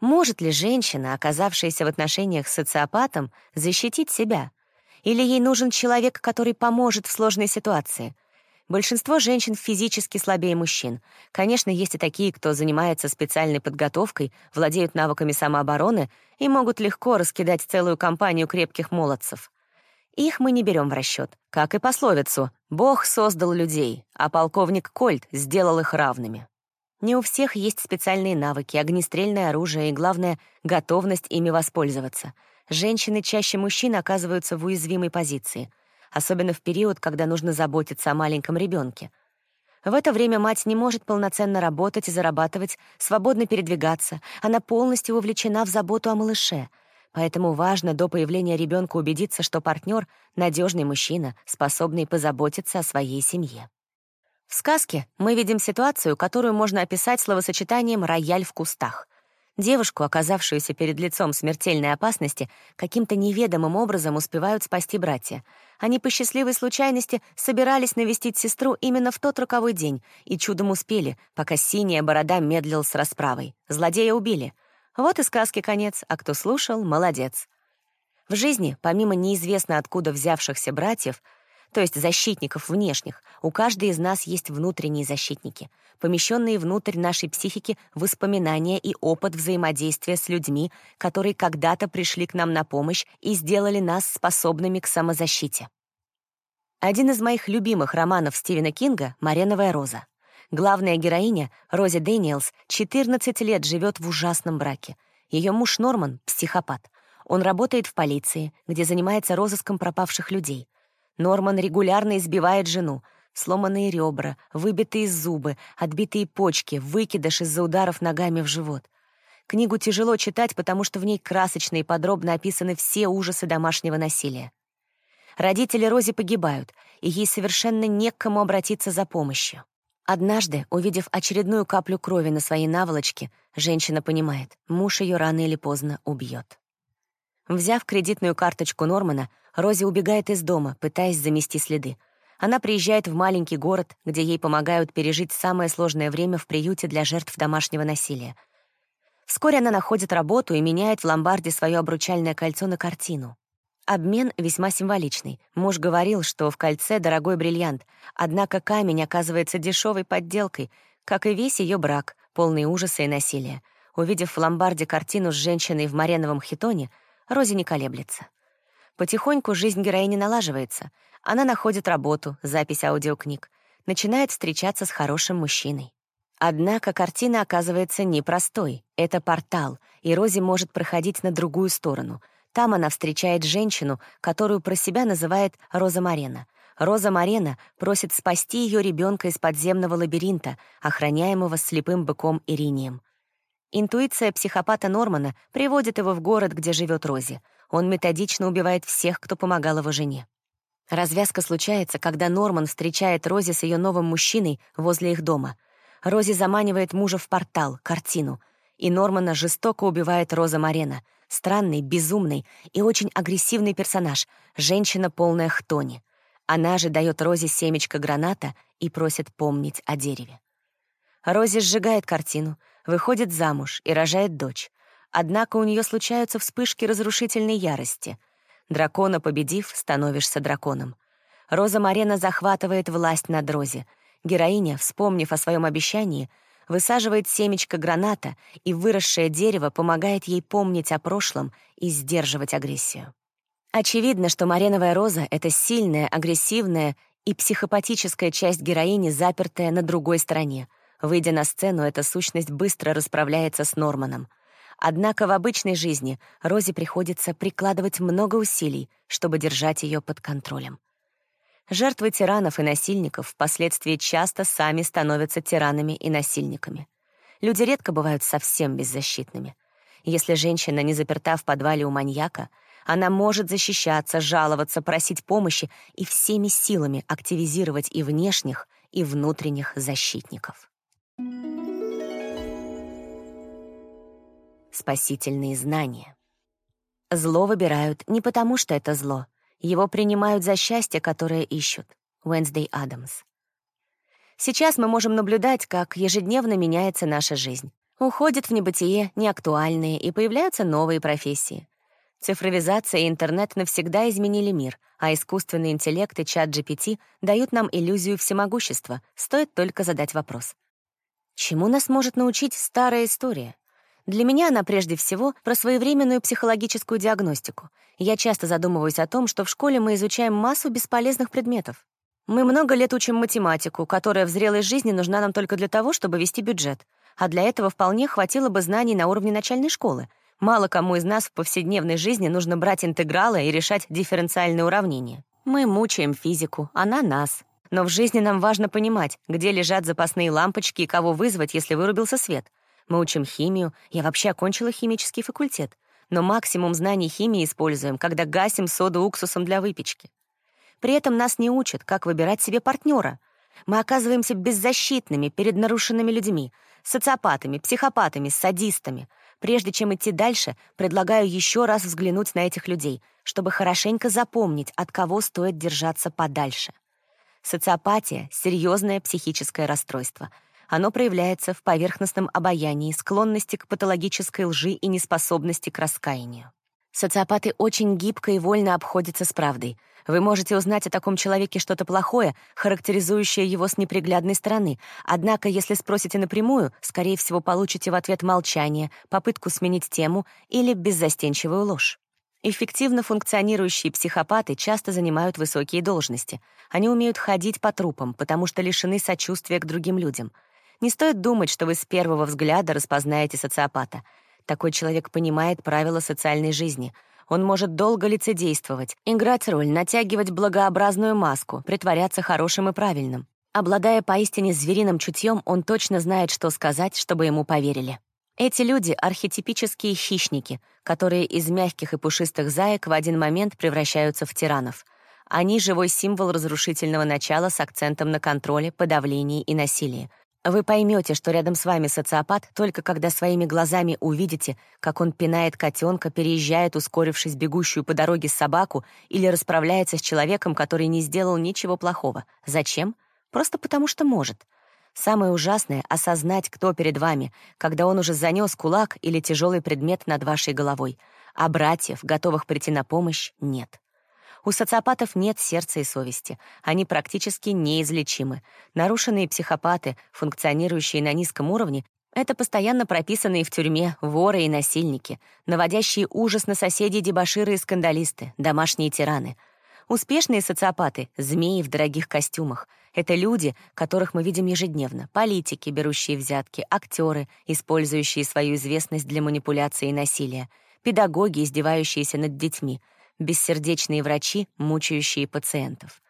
Может ли женщина, оказавшаяся в отношениях с социопатом, защитить себя? Или ей нужен человек, который поможет в сложной ситуации? Большинство женщин физически слабее мужчин. Конечно, есть и такие, кто занимается специальной подготовкой, владеют навыками самообороны и могут легко раскидать целую компанию крепких молодцев. Их мы не берем в расчет, как и пословицу «Бог создал людей, а полковник Кольт сделал их равными». Не у всех есть специальные навыки, огнестрельное оружие и, главное, готовность ими воспользоваться. Женщины чаще мужчин оказываются в уязвимой позиции, особенно в период, когда нужно заботиться о маленьком ребенке. В это время мать не может полноценно работать и зарабатывать, свободно передвигаться, она полностью вовлечена в заботу о малыше — Поэтому важно до появления ребенка убедиться, что партнер — надежный мужчина, способный позаботиться о своей семье. В сказке мы видим ситуацию, которую можно описать словосочетанием «рояль в кустах». Девушку, оказавшуюся перед лицом смертельной опасности, каким-то неведомым образом успевают спасти братья. Они по счастливой случайности собирались навестить сестру именно в тот роковой день и чудом успели, пока синяя борода медлил с расправой. Злодея убили — вот и сказки конец, а кто слушал — молодец. В жизни, помимо неизвестно откуда взявшихся братьев, то есть защитников внешних, у каждой из нас есть внутренние защитники, помещенные внутрь нашей психики воспоминания и опыт взаимодействия с людьми, которые когда-то пришли к нам на помощь и сделали нас способными к самозащите. Один из моих любимых романов Стивена Кинга «Мареновая роза». Главная героиня, Рози Дэниелс, 14 лет живет в ужасном браке. Ее муж Норман — психопат. Он работает в полиции, где занимается розыском пропавших людей. Норман регулярно избивает жену. Сломанные ребра, выбитые зубы, отбитые почки, выкидыш из-за ударов ногами в живот. Книгу тяжело читать, потому что в ней красочно и подробно описаны все ужасы домашнего насилия. Родители Рози погибают, и ей совершенно не к кому обратиться за помощью. Однажды, увидев очередную каплю крови на своей наволочке, женщина понимает, муж ее рано или поздно убьет. Взяв кредитную карточку Нормана, Рози убегает из дома, пытаясь замести следы. Она приезжает в маленький город, где ей помогают пережить самое сложное время в приюте для жертв домашнего насилия. Вскоре она находит работу и меняет в ломбарде свое обручальное кольцо на картину. Обмен весьма символичный. Муж говорил, что в кольце дорогой бриллиант, однако камень оказывается дешевой подделкой, как и весь ее брак, полный ужаса и насилия. Увидев в ломбарде картину с женщиной в мареновом хитоне, Рози не колеблется. Потихоньку жизнь героини налаживается. Она находит работу, запись аудиокниг, начинает встречаться с хорошим мужчиной. Однако картина оказывается непростой. Это портал, и Рози может проходить на другую сторону — там она встречает женщину, которую про себя называет Роза Марена. Роза Марена просит спасти ее ребенка из подземного лабиринта, охраняемого слепым быком Иринием. Интуиция психопата Нормана приводит его в город, где живет Рози. Он методично убивает всех, кто помогал его жене. Развязка случается, когда Норман встречает Рози с ее новым мужчиной возле их дома. Рози заманивает мужа в портал, картину, и Нормана жестоко убивает Роза Марена — Странный, безумный и очень агрессивный персонаж, женщина полная хтони. Она же дает Розе семечко граната и просит помнить о дереве. Рози сжигает картину, выходит замуж и рожает дочь. Однако у нее случаются вспышки разрушительной ярости. Дракона победив, становишься драконом. Роза Марена захватывает власть над Рози. Героиня, вспомнив о своем обещании, высаживает семечко граната, и выросшее дерево помогает ей помнить о прошлом и сдерживать агрессию. Очевидно, что мареновая роза — это сильная, агрессивная и психопатическая часть героини, запертая на другой стороне. Выйдя на сцену, эта сущность быстро расправляется с Норманом. Однако в обычной жизни Розе приходится прикладывать много усилий, чтобы держать ее под контролем. Жертвы тиранов и насильников впоследствии часто сами становятся тиранами и насильниками. Люди редко бывают совсем беззащитными. Если женщина не заперта в подвале у маньяка, она может защищаться, жаловаться, просить помощи и всеми силами активизировать и внешних, и внутренних защитников. Спасительные знания. Зло выбирают не потому, что это зло — его принимают за счастье, которое ищут. Уэнсдей Адамс. Сейчас мы можем наблюдать, как ежедневно меняется наша жизнь. Уходят в небытие неактуальные и появляются новые профессии. Цифровизация и интернет навсегда изменили мир, а искусственный интеллект и чат GPT дают нам иллюзию всемогущества, стоит только задать вопрос. Чему нас может научить старая история? Для меня она прежде всего про своевременную психологическую диагностику. Я часто задумываюсь о том, что в школе мы изучаем массу бесполезных предметов. Мы много лет учим математику, которая в зрелой жизни нужна нам только для того, чтобы вести бюджет. А для этого вполне хватило бы знаний на уровне начальной школы. Мало кому из нас в повседневной жизни нужно брать интегралы и решать дифференциальные уравнения. Мы мучаем физику, она нас. Но в жизни нам важно понимать, где лежат запасные лампочки и кого вызвать, если вырубился свет — мы учим химию, я вообще окончила химический факультет, но максимум знаний химии используем, когда гасим соду уксусом для выпечки. При этом нас не учат, как выбирать себе партнера. Мы оказываемся беззащитными перед нарушенными людьми, социопатами, психопатами, садистами. Прежде чем идти дальше, предлагаю еще раз взглянуть на этих людей, чтобы хорошенько запомнить, от кого стоит держаться подальше. Социопатия — серьезное психическое расстройство — оно проявляется в поверхностном обаянии, склонности к патологической лжи и неспособности к раскаянию. Социопаты очень гибко и вольно обходятся с правдой. Вы можете узнать о таком человеке что-то плохое, характеризующее его с неприглядной стороны. Однако, если спросите напрямую, скорее всего, получите в ответ молчание, попытку сменить тему или беззастенчивую ложь. Эффективно функционирующие психопаты часто занимают высокие должности. Они умеют ходить по трупам, потому что лишены сочувствия к другим людям. Не стоит думать, что вы с первого взгляда распознаете социопата. Такой человек понимает правила социальной жизни. Он может долго лицедействовать, играть роль, натягивать благообразную маску, притворяться хорошим и правильным. Обладая поистине звериным чутьем, он точно знает, что сказать, чтобы ему поверили. Эти люди — архетипические хищники, которые из мягких и пушистых заек в один момент превращаются в тиранов. Они — живой символ разрушительного начала с акцентом на контроле, подавлении и насилии. Вы поймете, что рядом с вами социопат, только когда своими глазами увидите, как он пинает котенка, переезжает, ускорившись бегущую по дороге собаку, или расправляется с человеком, который не сделал ничего плохого. Зачем? Просто потому что может — Самое ужасное — осознать, кто перед вами, когда он уже занес кулак или тяжелый предмет над вашей головой, а братьев, готовых прийти на помощь, нет. У социопатов нет сердца и совести. Они практически неизлечимы. Нарушенные психопаты, функционирующие на низком уровне, это постоянно прописанные в тюрьме воры и насильники, наводящие ужас на соседей дебоширы и скандалисты, домашние тираны — Успешные социопаты — змеи в дорогих костюмах. Это люди, которых мы видим ежедневно. Политики, берущие взятки, актеры, использующие свою известность для манипуляции и насилия, педагоги, издевающиеся над детьми, бессердечные врачи, мучающие пациентов.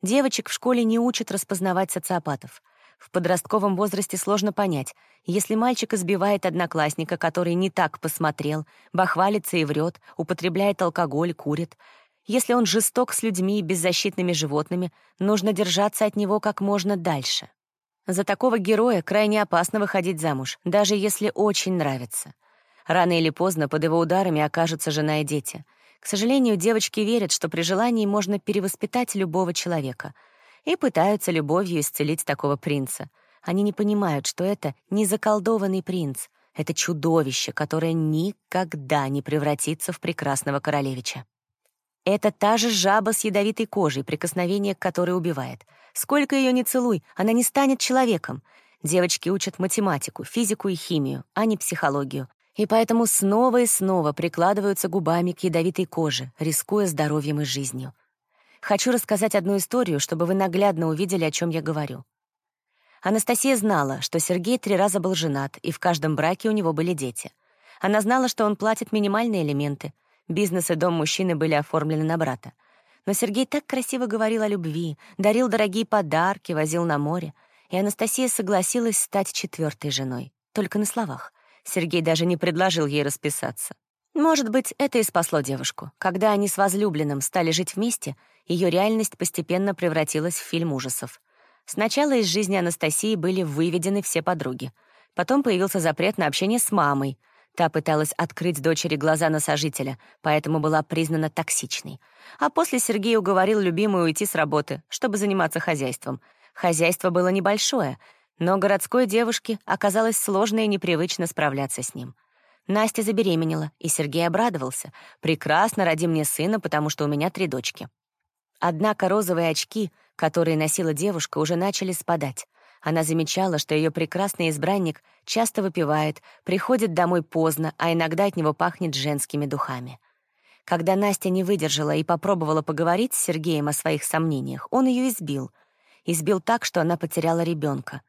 Девочек в школе не учат распознавать социопатов. В подростковом возрасте сложно понять, если мальчик избивает одноклассника, который не так посмотрел, бахвалится и врет, употребляет алкоголь, курит — если он жесток с людьми и беззащитными животными, нужно держаться от него как можно дальше. За такого героя крайне опасно выходить замуж, даже если очень нравится. Рано или поздно под его ударами окажутся жена и дети. К сожалению, девочки верят, что при желании можно перевоспитать любого человека и пытаются любовью исцелить такого принца. Они не понимают, что это не заколдованный принц, это чудовище, которое никогда не превратится в прекрасного королевича. Это та же жаба с ядовитой кожей, прикосновение к которой убивает. Сколько ее не целуй, она не станет человеком. Девочки учат математику, физику и химию, а не психологию. И поэтому снова и снова прикладываются губами к ядовитой коже, рискуя здоровьем и жизнью. Хочу рассказать одну историю, чтобы вы наглядно увидели, о чем я говорю. Анастасия знала, что Сергей три раза был женат, и в каждом браке у него были дети. Она знала, что он платит минимальные элементы — Бизнес и дом мужчины были оформлены на брата. Но Сергей так красиво говорил о любви, дарил дорогие подарки, возил на море, и Анастасия согласилась стать четвертой женой. Только на словах. Сергей даже не предложил ей расписаться. Может быть, это и спасло девушку. Когда они с возлюбленным стали жить вместе, ее реальность постепенно превратилась в фильм ужасов. Сначала из жизни Анастасии были выведены все подруги. Потом появился запрет на общение с мамой — Та пыталась открыть дочери глаза на сожителя, поэтому была признана токсичной. А после Сергей уговорил любимую уйти с работы, чтобы заниматься хозяйством. Хозяйство было небольшое, но городской девушке оказалось сложно и непривычно справляться с ним. Настя забеременела, и Сергей обрадовался. «Прекрасно, роди мне сына, потому что у меня три дочки». Однако розовые очки, которые носила девушка, уже начали спадать. Она замечала, что ее прекрасный избранник часто выпивает, приходит домой поздно, а иногда от него пахнет женскими духами. Когда Настя не выдержала и попробовала поговорить с Сергеем о своих сомнениях, он ее избил. Избил так, что она потеряла ребенка.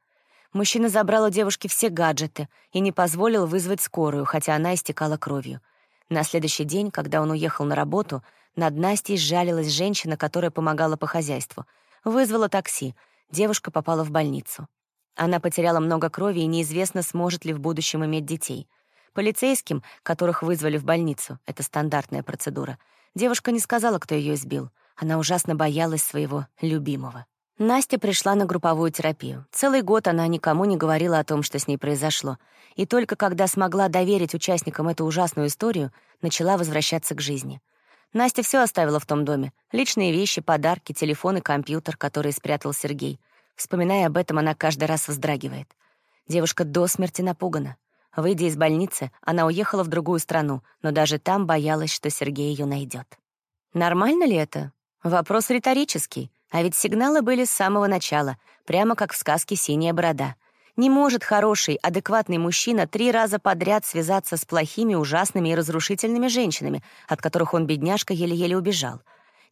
Мужчина забрал у девушки все гаджеты и не позволил вызвать скорую, хотя она истекала кровью. На следующий день, когда он уехал на работу, над Настей сжалилась женщина, которая помогала по хозяйству. Вызвала такси — девушка попала в больницу. Она потеряла много крови и неизвестно, сможет ли в будущем иметь детей. Полицейским, которых вызвали в больницу, это стандартная процедура, девушка не сказала, кто ее избил. Она ужасно боялась своего любимого. Настя пришла на групповую терапию. Целый год она никому не говорила о том, что с ней произошло. И только когда смогла доверить участникам эту ужасную историю, начала возвращаться к жизни. Настя все оставила в том доме. Личные вещи, подарки, телефон и компьютер, который спрятал Сергей. Вспоминая об этом, она каждый раз вздрагивает. Девушка до смерти напугана. Выйдя из больницы, она уехала в другую страну, но даже там боялась, что Сергей ее найдет. Нормально ли это? Вопрос риторический. А ведь сигналы были с самого начала, прямо как в сказке «Синяя борода». Не может хороший, адекватный мужчина три раза подряд связаться с плохими, ужасными и разрушительными женщинами, от которых он, бедняжка, еле-еле убежал.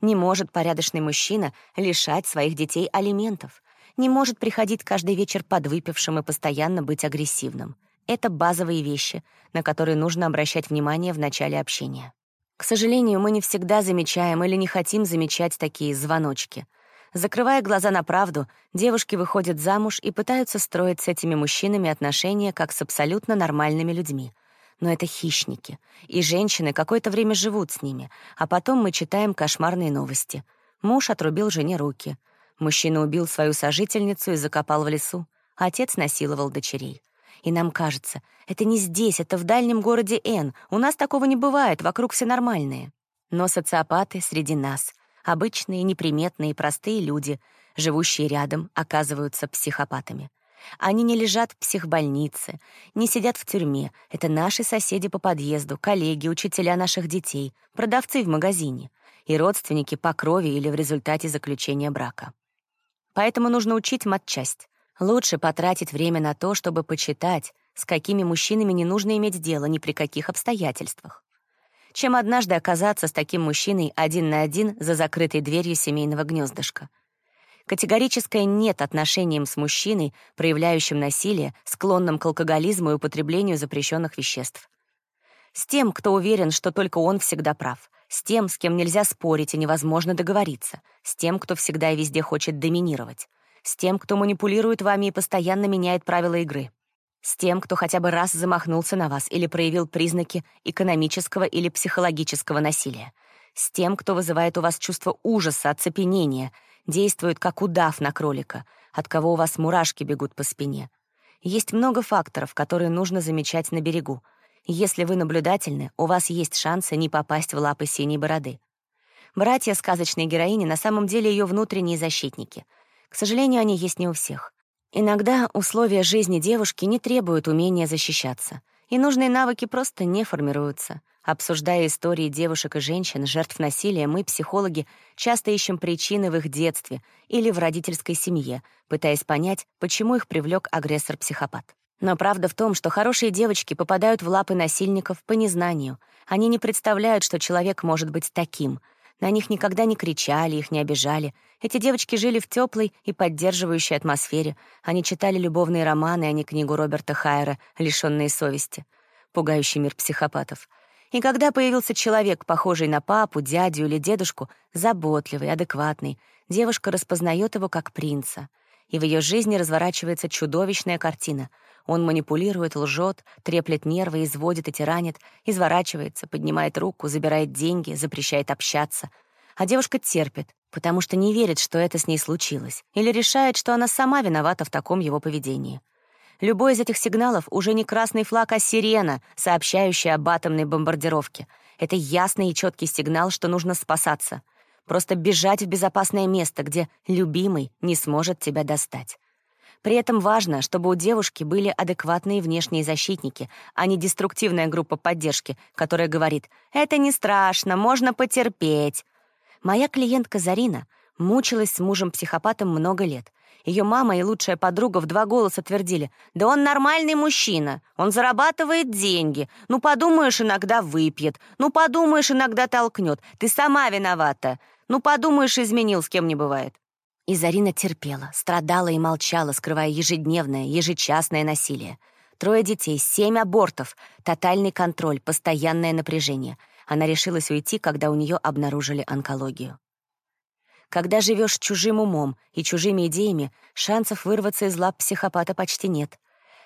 Не может порядочный мужчина лишать своих детей алиментов. Не может приходить каждый вечер подвыпившим и постоянно быть агрессивным. Это базовые вещи, на которые нужно обращать внимание в начале общения. К сожалению, мы не всегда замечаем или не хотим замечать такие звоночки — Закрывая глаза на правду, девушки выходят замуж и пытаются строить с этими мужчинами отношения как с абсолютно нормальными людьми. Но это хищники, и женщины какое-то время живут с ними, а потом мы читаем кошмарные новости. Муж отрубил жене руки. Мужчина убил свою сожительницу и закопал в лесу. Отец насиловал дочерей. И нам кажется, это не здесь, это в дальнем городе Н. У нас такого не бывает, вокруг все нормальные. Но социопаты среди нас — Обычные, неприметные, простые люди, живущие рядом, оказываются психопатами. Они не лежат в психбольнице, не сидят в тюрьме. Это наши соседи по подъезду, коллеги, учителя наших детей, продавцы в магазине и родственники по крови или в результате заключения брака. Поэтому нужно учить матчасть. Лучше потратить время на то, чтобы почитать, с какими мужчинами не нужно иметь дело ни при каких обстоятельствах чем однажды оказаться с таким мужчиной один на один за закрытой дверью семейного гнездышка. Категорическое «нет» отношениям с мужчиной, проявляющим насилие, склонным к алкоголизму и употреблению запрещенных веществ. С тем, кто уверен, что только он всегда прав. С тем, с кем нельзя спорить и невозможно договориться. С тем, кто всегда и везде хочет доминировать. С тем, кто манипулирует вами и постоянно меняет правила игры с тем, кто хотя бы раз замахнулся на вас или проявил признаки экономического или психологического насилия, с тем, кто вызывает у вас чувство ужаса, оцепенения, действует как удав на кролика, от кого у вас мурашки бегут по спине. Есть много факторов, которые нужно замечать на берегу. Если вы наблюдательны, у вас есть шансы не попасть в лапы синей бороды. Братья сказочной героини на самом деле ее внутренние защитники. К сожалению, они есть не у всех. Иногда условия жизни девушки не требуют умения защищаться, и нужные навыки просто не формируются. Обсуждая истории девушек и женщин, жертв насилия, мы, психологи, часто ищем причины в их детстве или в родительской семье, пытаясь понять, почему их привлек агрессор-психопат. Но правда в том, что хорошие девочки попадают в лапы насильников по незнанию. Они не представляют, что человек может быть таким — на них никогда не кричали, их не обижали. Эти девочки жили в теплой и поддерживающей атмосфере. Они читали любовные романы, а не книгу Роберта Хайера «Лишённые совести», пугающий мир психопатов. И когда появился человек, похожий на папу, дядю или дедушку, заботливый, адекватный, девушка распознает его как принца. И в ее жизни разворачивается чудовищная картина. Он манипулирует, лжет, треплет нервы, изводит и тиранит, изворачивается, поднимает руку, забирает деньги, запрещает общаться. А девушка терпит, потому что не верит, что это с ней случилось, или решает, что она сама виновата в таком его поведении. Любой из этих сигналов уже не красный флаг, а сирена, сообщающая об атомной бомбардировке. Это ясный и четкий сигнал, что нужно спасаться. Просто бежать в безопасное место, где любимый не сможет тебя достать. При этом важно, чтобы у девушки были адекватные внешние защитники, а не деструктивная группа поддержки, которая говорит «это не страшно, можно потерпеть». Моя клиентка Зарина мучилась с мужем-психопатом много лет. Ее мама и лучшая подруга в два голоса твердили «Да он нормальный мужчина, он зарабатывает деньги, ну подумаешь, иногда выпьет, ну подумаешь, иногда толкнет, ты сама виновата, ну подумаешь, изменил, с кем не бывает». И Зарина терпела, страдала и молчала, скрывая ежедневное, ежечасное насилие. Трое детей, семь абортов, тотальный контроль, постоянное напряжение. Она решилась уйти, когда у нее обнаружили онкологию. Когда живешь чужим умом и чужими идеями, шансов вырваться из лап психопата почти нет.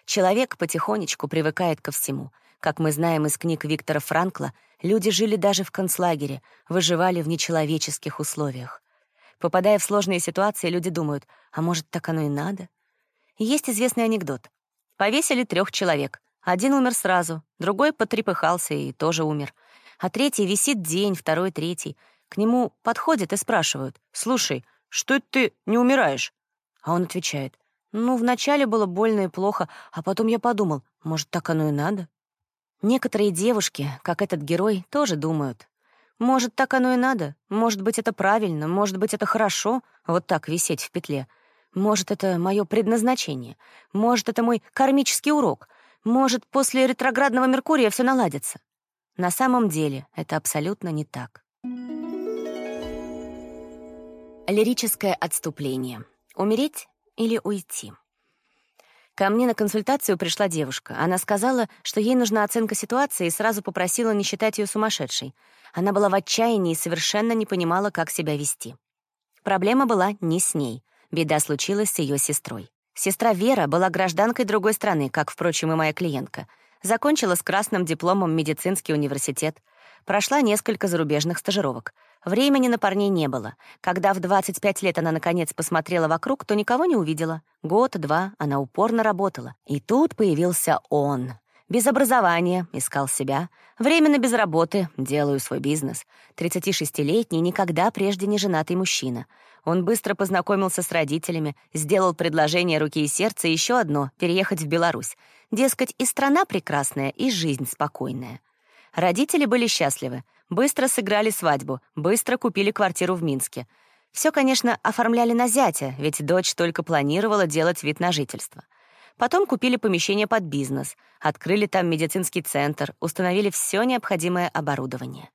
Человек потихонечку привыкает ко всему. Как мы знаем из книг Виктора Франкла, люди жили даже в концлагере, выживали в нечеловеческих условиях. Попадая в сложные ситуации, люди думают, а может, так оно и надо? Есть известный анекдот. Повесили трех человек. Один умер сразу, другой потрепыхался и тоже умер. А третий висит день, второй, третий. К нему подходят и спрашивают, «Слушай, что это ты не умираешь?» А он отвечает, «Ну, вначале было больно и плохо, а потом я подумал, может, так оно и надо?» Некоторые девушки, как этот герой, тоже думают, может, так оно и надо. Может быть, это правильно, может быть, это хорошо, вот так висеть в петле. Может, это мое предназначение. Может, это мой кармический урок. Может, после ретроградного Меркурия все наладится. На самом деле это абсолютно не так. Лирическое отступление. Умереть или уйти? Ко мне на консультацию пришла девушка. Она сказала, что ей нужна оценка ситуации и сразу попросила не считать ее сумасшедшей. Она была в отчаянии и совершенно не понимала, как себя вести. Проблема была не с ней. Беда случилась с ее сестрой. Сестра Вера была гражданкой другой страны, как, впрочем, и моя клиентка. Закончила с красным дипломом медицинский университет. Прошла несколько зарубежных стажировок. Времени на парней не было. Когда в 25 лет она, наконец, посмотрела вокруг, то никого не увидела. Год-два она упорно работала. И тут появился он. Без образования, искал себя. Временно без работы, делаю свой бизнес. 36-летний, никогда прежде не женатый мужчина. Он быстро познакомился с родителями, сделал предложение руки и сердца, и еще одно — переехать в Беларусь. Дескать, и страна прекрасная, и жизнь спокойная. Родители были счастливы. Быстро сыграли свадьбу, быстро купили квартиру в Минске. Все, конечно, оформляли на зятя, ведь дочь только планировала делать вид на жительство. Потом купили помещение под бизнес, открыли там медицинский центр, установили все необходимое оборудование.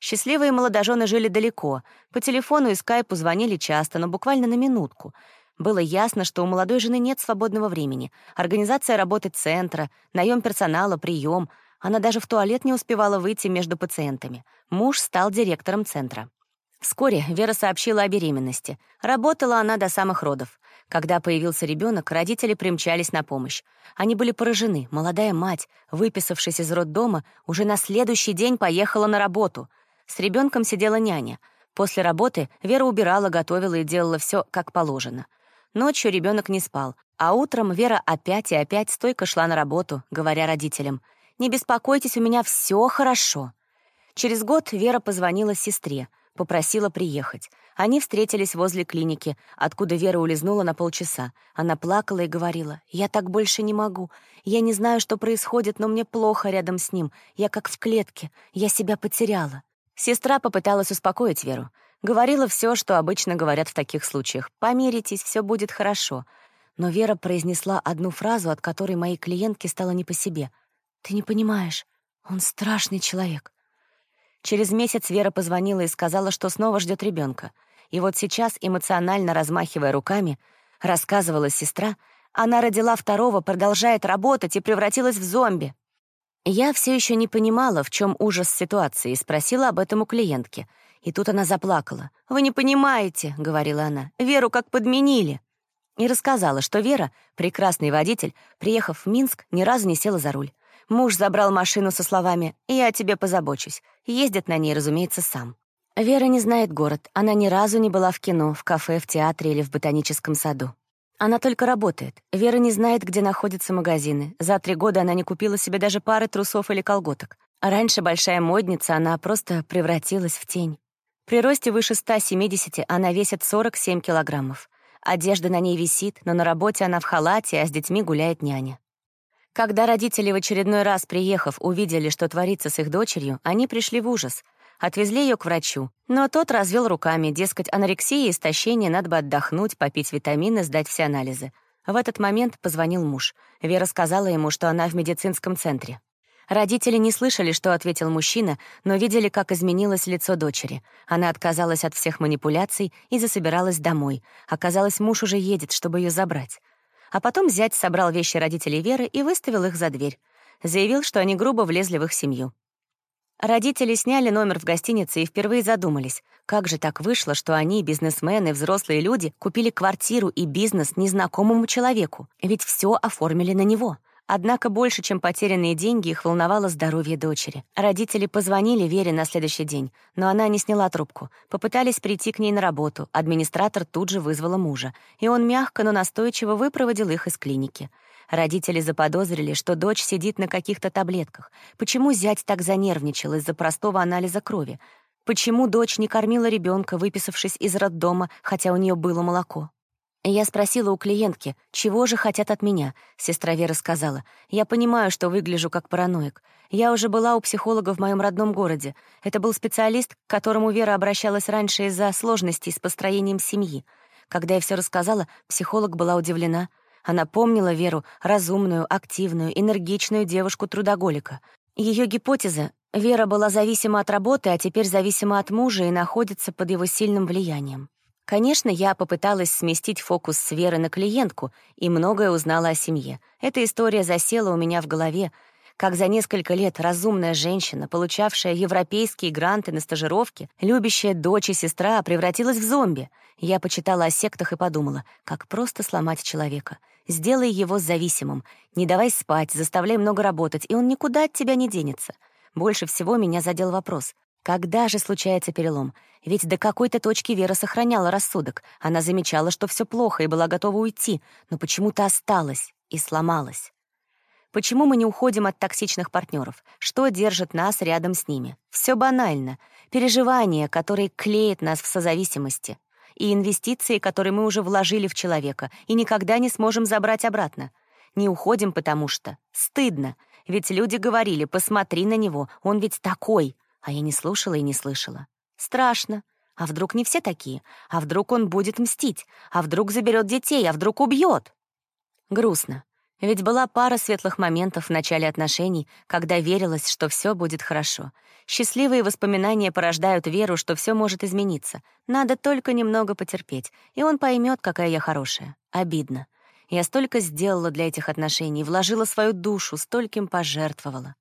Счастливые молодожены жили далеко. По телефону и скайпу звонили часто, но буквально на минутку. Было ясно, что у молодой жены нет свободного времени. Организация работы центра, наем персонала, прием. Она даже в туалет не успевала выйти между пациентами. Муж стал директором центра. Вскоре Вера сообщила о беременности. Работала она до самых родов. Когда появился ребенок, родители примчались на помощь. Они были поражены. Молодая мать, выписавшись из роддома, уже на следующий день поехала на работу. С ребенком сидела няня. После работы Вера убирала, готовила и делала все как положено. Ночью ребенок не спал, а утром Вера опять и опять стойко шла на работу, говоря родителям, «Не беспокойтесь, у меня все хорошо». Через год Вера позвонила сестре — попросила приехать. Они встретились возле клиники, откуда Вера улизнула на полчаса. Она плакала и говорила, «Я так больше не могу. Я не знаю, что происходит, но мне плохо рядом с ним. Я как в клетке. Я себя потеряла». Сестра попыталась успокоить Веру. Говорила все, что обычно говорят в таких случаях. «Помиритесь, все будет хорошо». Но Вера произнесла одну фразу, от которой моей клиентке стало не по себе. «Ты не понимаешь, он страшный человек. Через месяц Вера позвонила и сказала, что снова ждет ребенка. И вот сейчас, эмоционально размахивая руками, рассказывала сестра, она родила второго, продолжает работать и превратилась в зомби. Я все еще не понимала, в чем ужас ситуации, и спросила об этом у клиентки. И тут она заплакала. «Вы не понимаете», — говорила она, — «Веру как подменили». И рассказала, что Вера, прекрасный водитель, приехав в Минск, ни разу не села за руль. Муж забрал машину со словами «Я о тебе позабочусь». Ездит на ней, разумеется, сам. Вера не знает город. Она ни разу не была в кино, в кафе, в театре или в ботаническом саду. Она только работает. Вера не знает, где находятся магазины. За три года она не купила себе даже пары трусов или колготок. Раньше большая модница, она просто превратилась в тень. При росте выше 170 она весит 47 килограммов. Одежда на ней висит, но на работе она в халате, а с детьми гуляет няня. Когда родители в очередной раз, приехав, увидели, что творится с их дочерью, они пришли в ужас. Отвезли ее к врачу. Но тот развел руками, дескать, анорексия и истощение, надо бы отдохнуть, попить витамины, сдать все анализы. В этот момент позвонил муж. Вера сказала ему, что она в медицинском центре. Родители не слышали, что ответил мужчина, но видели, как изменилось лицо дочери. Она отказалась от всех манипуляций и засобиралась домой. Оказалось, муж уже едет, чтобы ее забрать. А потом зять собрал вещи родителей Веры и выставил их за дверь. Заявил, что они грубо влезли в их семью. Родители сняли номер в гостинице и впервые задумались, как же так вышло, что они, бизнесмены, взрослые люди, купили квартиру и бизнес незнакомому человеку, ведь все оформили на него. Однако больше, чем потерянные деньги, их волновало здоровье дочери. Родители позвонили Вере на следующий день, но она не сняла трубку. Попытались прийти к ней на работу. Администратор тут же вызвала мужа, и он мягко, но настойчиво выпроводил их из клиники. Родители заподозрили, что дочь сидит на каких-то таблетках. Почему зять так занервничал из-за простого анализа крови? Почему дочь не кормила ребенка, выписавшись из роддома, хотя у нее было молоко? Я спросила у клиентки, чего же хотят от меня. Сестра Вера сказала, я понимаю, что выгляжу как параноик. Я уже была у психолога в моем родном городе. Это был специалист, к которому Вера обращалась раньше из-за сложностей с построением семьи. Когда я все рассказала, психолог была удивлена. Она помнила Веру разумную, активную, энергичную девушку-трудоголика. Ее гипотеза — Вера была зависима от работы, а теперь зависима от мужа и находится под его сильным влиянием. Конечно, я попыталась сместить фокус с Веры на клиентку и многое узнала о семье. Эта история засела у меня в голове, как за несколько лет разумная женщина, получавшая европейские гранты на стажировки, любящая дочь и сестра, превратилась в зомби. Я почитала о сектах и подумала, как просто сломать человека. Сделай его зависимым, не давай спать, заставляй много работать, и он никуда от тебя не денется. Больше всего меня задел вопрос. Когда же случается перелом? Ведь до какой-то точки Вера сохраняла рассудок. Она замечала, что все плохо и была готова уйти, но почему-то осталась и сломалась. Почему мы не уходим от токсичных партнеров? Что держит нас рядом с ними? Все банально. Переживания, которые клеят нас в созависимости. И инвестиции, которые мы уже вложили в человека и никогда не сможем забрать обратно. Не уходим, потому что стыдно. Ведь люди говорили, посмотри на него, он ведь такой, а я не слушала и не слышала. Страшно. А вдруг не все такие? А вдруг он будет мстить? А вдруг заберет детей? А вдруг убьет? Грустно. Ведь была пара светлых моментов в начале отношений, когда верилось, что все будет хорошо. Счастливые воспоминания порождают веру, что все может измениться. Надо только немного потерпеть, и он поймет, какая я хорошая. Обидно. Я столько сделала для этих отношений, вложила свою душу, стольким пожертвовала.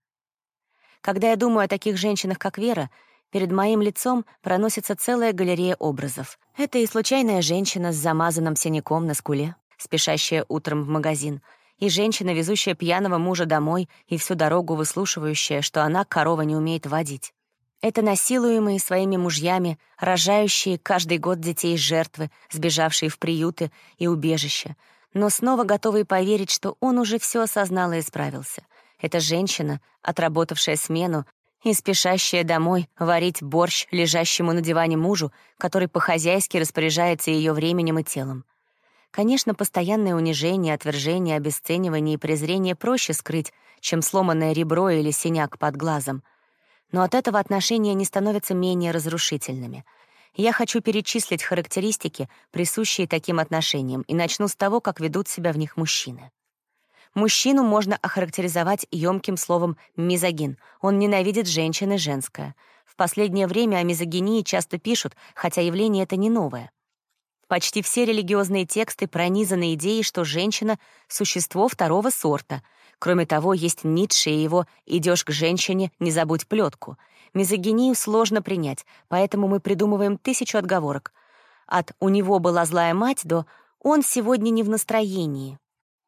Когда я думаю о таких женщинах, как Вера, перед моим лицом проносится целая галерея образов. Это и случайная женщина с замазанным синяком на скуле, спешащая утром в магазин, и женщина, везущая пьяного мужа домой и всю дорогу выслушивающая, что она корова не умеет водить. Это насилуемые своими мужьями, рожающие каждый год детей жертвы, сбежавшие в приюты и убежища, но снова готовые поверить, что он уже все осознал и исправился. Это женщина, отработавшая смену и спешащая домой варить борщ лежащему на диване мужу, который по-хозяйски распоряжается ее временем и телом. Конечно, постоянное унижение, отвержение, обесценивание и презрение проще скрыть, чем сломанное ребро или синяк под глазом. Но от этого отношения не становятся менее разрушительными. Я хочу перечислить характеристики, присущие таким отношениям, и начну с того, как ведут себя в них мужчины. Мужчину можно охарактеризовать ёмким словом «мизогин». Он ненавидит женщин и женское. В последнее время о мизогинии часто пишут, хотя явление это не новое. Почти все религиозные тексты пронизаны идеей, что женщина — существо второго сорта. Кроме того, есть Ницше и его «идешь к женщине, не забудь плетку». Мизогинию сложно принять, поэтому мы придумываем тысячу отговорок. От «у него была злая мать» до «он сегодня не в настроении».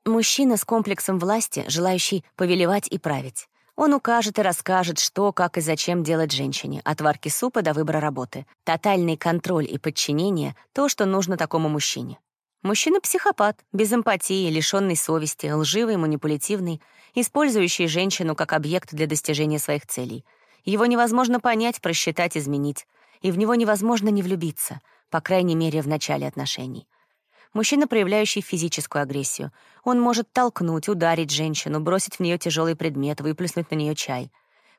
Мужчина с комплексом власти, желающий повелевать и править. Он укажет и расскажет, что, как и зачем делать женщине, от варки супа до выбора работы. Тотальный контроль и подчинение — то, что нужно такому мужчине. Мужчина-психопат, без эмпатии, лишённый совести, лживый, манипулятивный, использующий женщину как объект для достижения своих целей. Его невозможно понять, просчитать, изменить. И в него невозможно не влюбиться, по крайней мере, в начале отношений. Мужчина, проявляющий физическую агрессию. Он может толкнуть, ударить женщину, бросить в нее тяжелый предмет, выплеснуть на нее чай.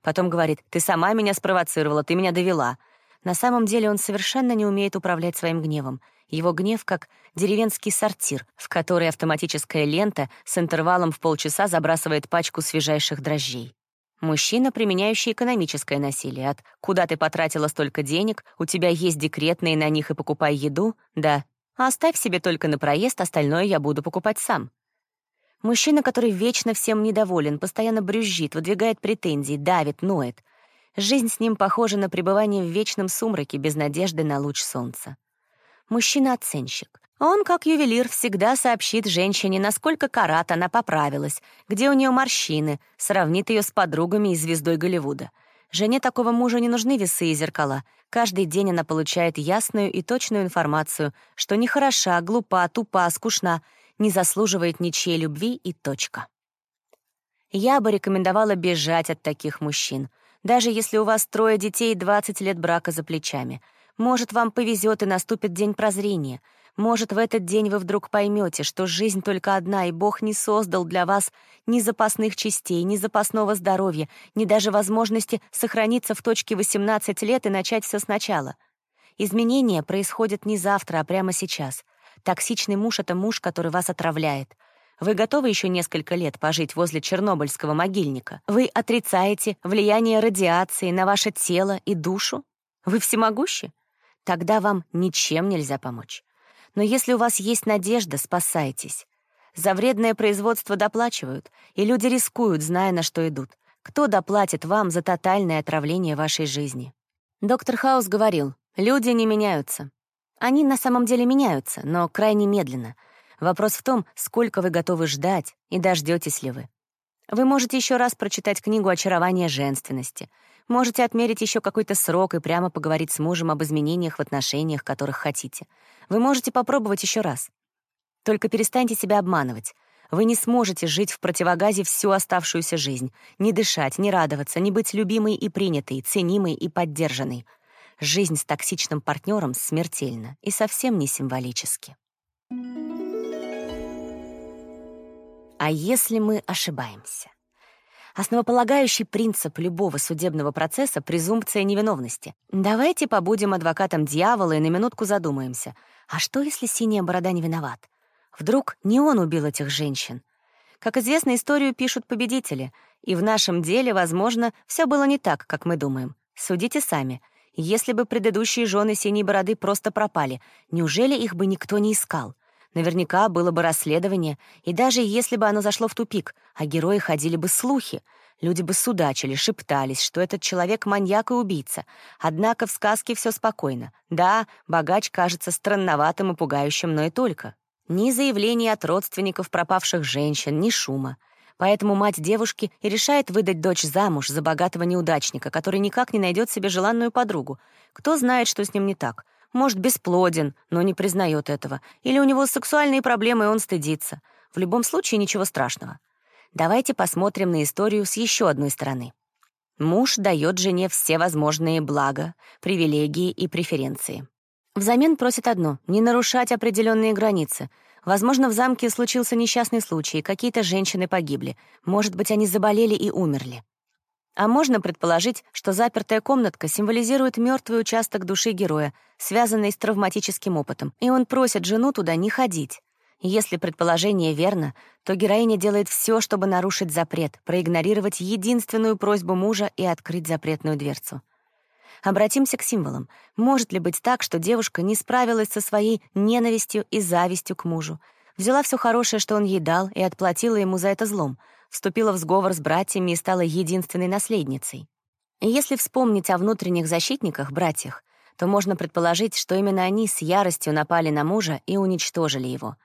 Потом говорит «Ты сама меня спровоцировала, ты меня довела». На самом деле он совершенно не умеет управлять своим гневом. Его гнев как деревенский сортир, в который автоматическая лента с интервалом в полчаса забрасывает пачку свежайших дрожжей. Мужчина, применяющий экономическое насилие, от «куда ты потратила столько денег, у тебя есть декретные, на них и покупай еду», да Оставь себе только на проезд, остальное я буду покупать сам. Мужчина, который вечно всем недоволен, постоянно брюзжит, выдвигает претензии, давит, ноет. Жизнь с ним похожа на пребывание в вечном сумраке без надежды на луч солнца. Мужчина-оценщик. Он, как ювелир, всегда сообщит женщине, насколько карат она поправилась, где у нее морщины, сравнит ее с подругами и звездой Голливуда — Жене такого мужа не нужны весы и зеркала. Каждый день она получает ясную и точную информацию, что не хороша, глупа, тупа, скучна, не заслуживает ничьей любви и точка. Я бы рекомендовала бежать от таких мужчин, даже если у вас трое детей и 20 лет брака за плечами. Может, вам повезет и наступит день прозрения — может, в этот день вы вдруг поймете, что жизнь только одна, и Бог не создал для вас ни запасных частей, ни запасного здоровья, ни даже возможности сохраниться в точке 18 лет и начать все сначала. Изменения происходят не завтра, а прямо сейчас. Токсичный муж — это муж, который вас отравляет. Вы готовы еще несколько лет пожить возле Чернобыльского могильника? Вы отрицаете влияние радиации на ваше тело и душу? Вы всемогущи? Тогда вам ничем нельзя помочь. Но если у вас есть надежда, спасайтесь. За вредное производство доплачивают, и люди рискуют, зная, на что идут. Кто доплатит вам за тотальное отравление вашей жизни? Доктор Хаус говорил, люди не меняются. Они на самом деле меняются, но крайне медленно — Вопрос в том, сколько вы готовы ждать и дождетесь ли вы. Вы можете еще раз прочитать книгу «Очарование женственности», можете отмерить еще какой-то срок и прямо поговорить с мужем об изменениях в отношениях, которых хотите. Вы можете попробовать еще раз. Только перестаньте себя обманывать. Вы не сможете жить в противогазе всю оставшуюся жизнь, не дышать, не радоваться, не быть любимой и принятой, ценимой и поддержанной. Жизнь с токсичным партнером смертельна и совсем не символически. А если мы ошибаемся? Основополагающий принцип любого судебного процесса — презумпция невиновности. Давайте побудем адвокатом дьявола и на минутку задумаемся. А что, если синяя борода не виноват? Вдруг не он убил этих женщин? Как известно, историю пишут победители, и в нашем деле, возможно, все было не так, как мы думаем. Судите сами. Если бы предыдущие жены синей бороды просто пропали, неужели их бы никто не искал? Наверняка было бы расследование, и даже если бы оно зашло в тупик, о герое ходили бы слухи, люди бы судачили, шептались, что этот человек — маньяк и убийца. Однако в сказке все спокойно. Да, богач кажется странноватым и пугающим, но и только. Ни заявлений от родственников пропавших женщин, ни шума. Поэтому мать девушки и решает выдать дочь замуж за богатого неудачника, который никак не найдет себе желанную подругу. Кто знает, что с ним не так — может, бесплоден, но не признает этого. Или у него сексуальные проблемы, и он стыдится. В любом случае ничего страшного. Давайте посмотрим на историю с еще одной стороны. Муж дает жене все возможные блага, привилегии и преференции. Взамен просит одно — не нарушать определенные границы. Возможно, в замке случился несчастный случай, какие-то женщины погибли. Может быть, они заболели и умерли. А можно предположить, что запертая комнатка символизирует мертвый участок души героя, связанный с травматическим опытом, и он просит жену туда не ходить. Если предположение верно, то героиня делает все, чтобы нарушить запрет, проигнорировать единственную просьбу мужа и открыть запретную дверцу. Обратимся к символам. Может ли быть так, что девушка не справилась со своей ненавистью и завистью к мужу, взяла все хорошее, что он ей дал, и отплатила ему за это злом — вступила в сговор с братьями и стала единственной наследницей. И если вспомнить о внутренних защитниках, братьях, то можно предположить, что именно они с яростью напали на мужа и уничтожили его.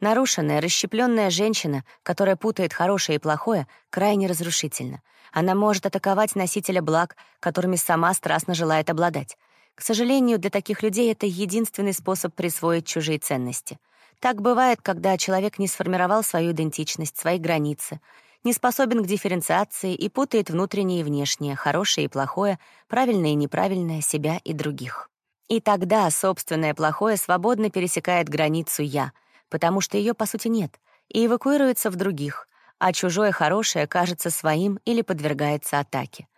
Нарушенная, расщепленная женщина, которая путает хорошее и плохое, крайне разрушительна. Она может атаковать носителя благ, которыми сама страстно желает обладать. К сожалению, для таких людей это единственный способ присвоить чужие ценности. Так бывает, когда человек не сформировал свою идентичность, свои границы, не способен к дифференциации и путает внутреннее и внешнее, хорошее и плохое, правильное и неправильное, себя и других. И тогда собственное плохое свободно пересекает границу «я», потому что ее по сути нет, и эвакуируется в других, а чужое хорошее кажется своим или подвергается атаке.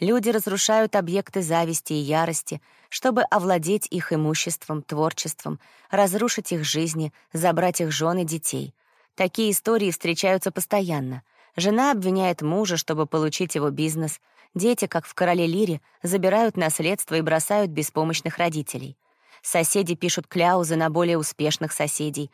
Люди разрушают объекты зависти и ярости, чтобы овладеть их имуществом, творчеством, разрушить их жизни, забрать их жен и детей. Такие истории встречаются постоянно. Жена обвиняет мужа, чтобы получить его бизнес. Дети, как в «Короле Лире», забирают наследство и бросают беспомощных родителей. Соседи пишут кляузы на более успешных соседей.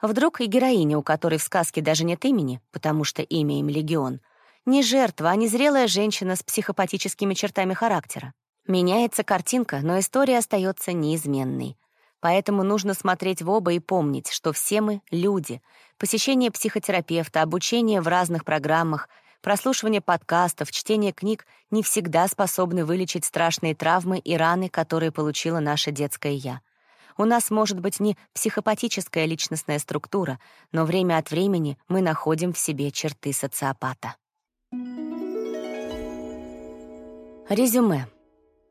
Вдруг и героиня, у которой в сказке даже нет имени, потому что имя им легион — не жертва, а незрелая женщина с психопатическими чертами характера. Меняется картинка, но история остается неизменной. Поэтому нужно смотреть в оба и помнить, что все мы — люди. Посещение психотерапевта, обучение в разных программах, прослушивание подкастов, чтение книг не всегда способны вылечить страшные травмы и раны, которые получила наше детское «я». У нас может быть не психопатическая личностная структура, но время от времени мы находим в себе черты социопата. Резюме.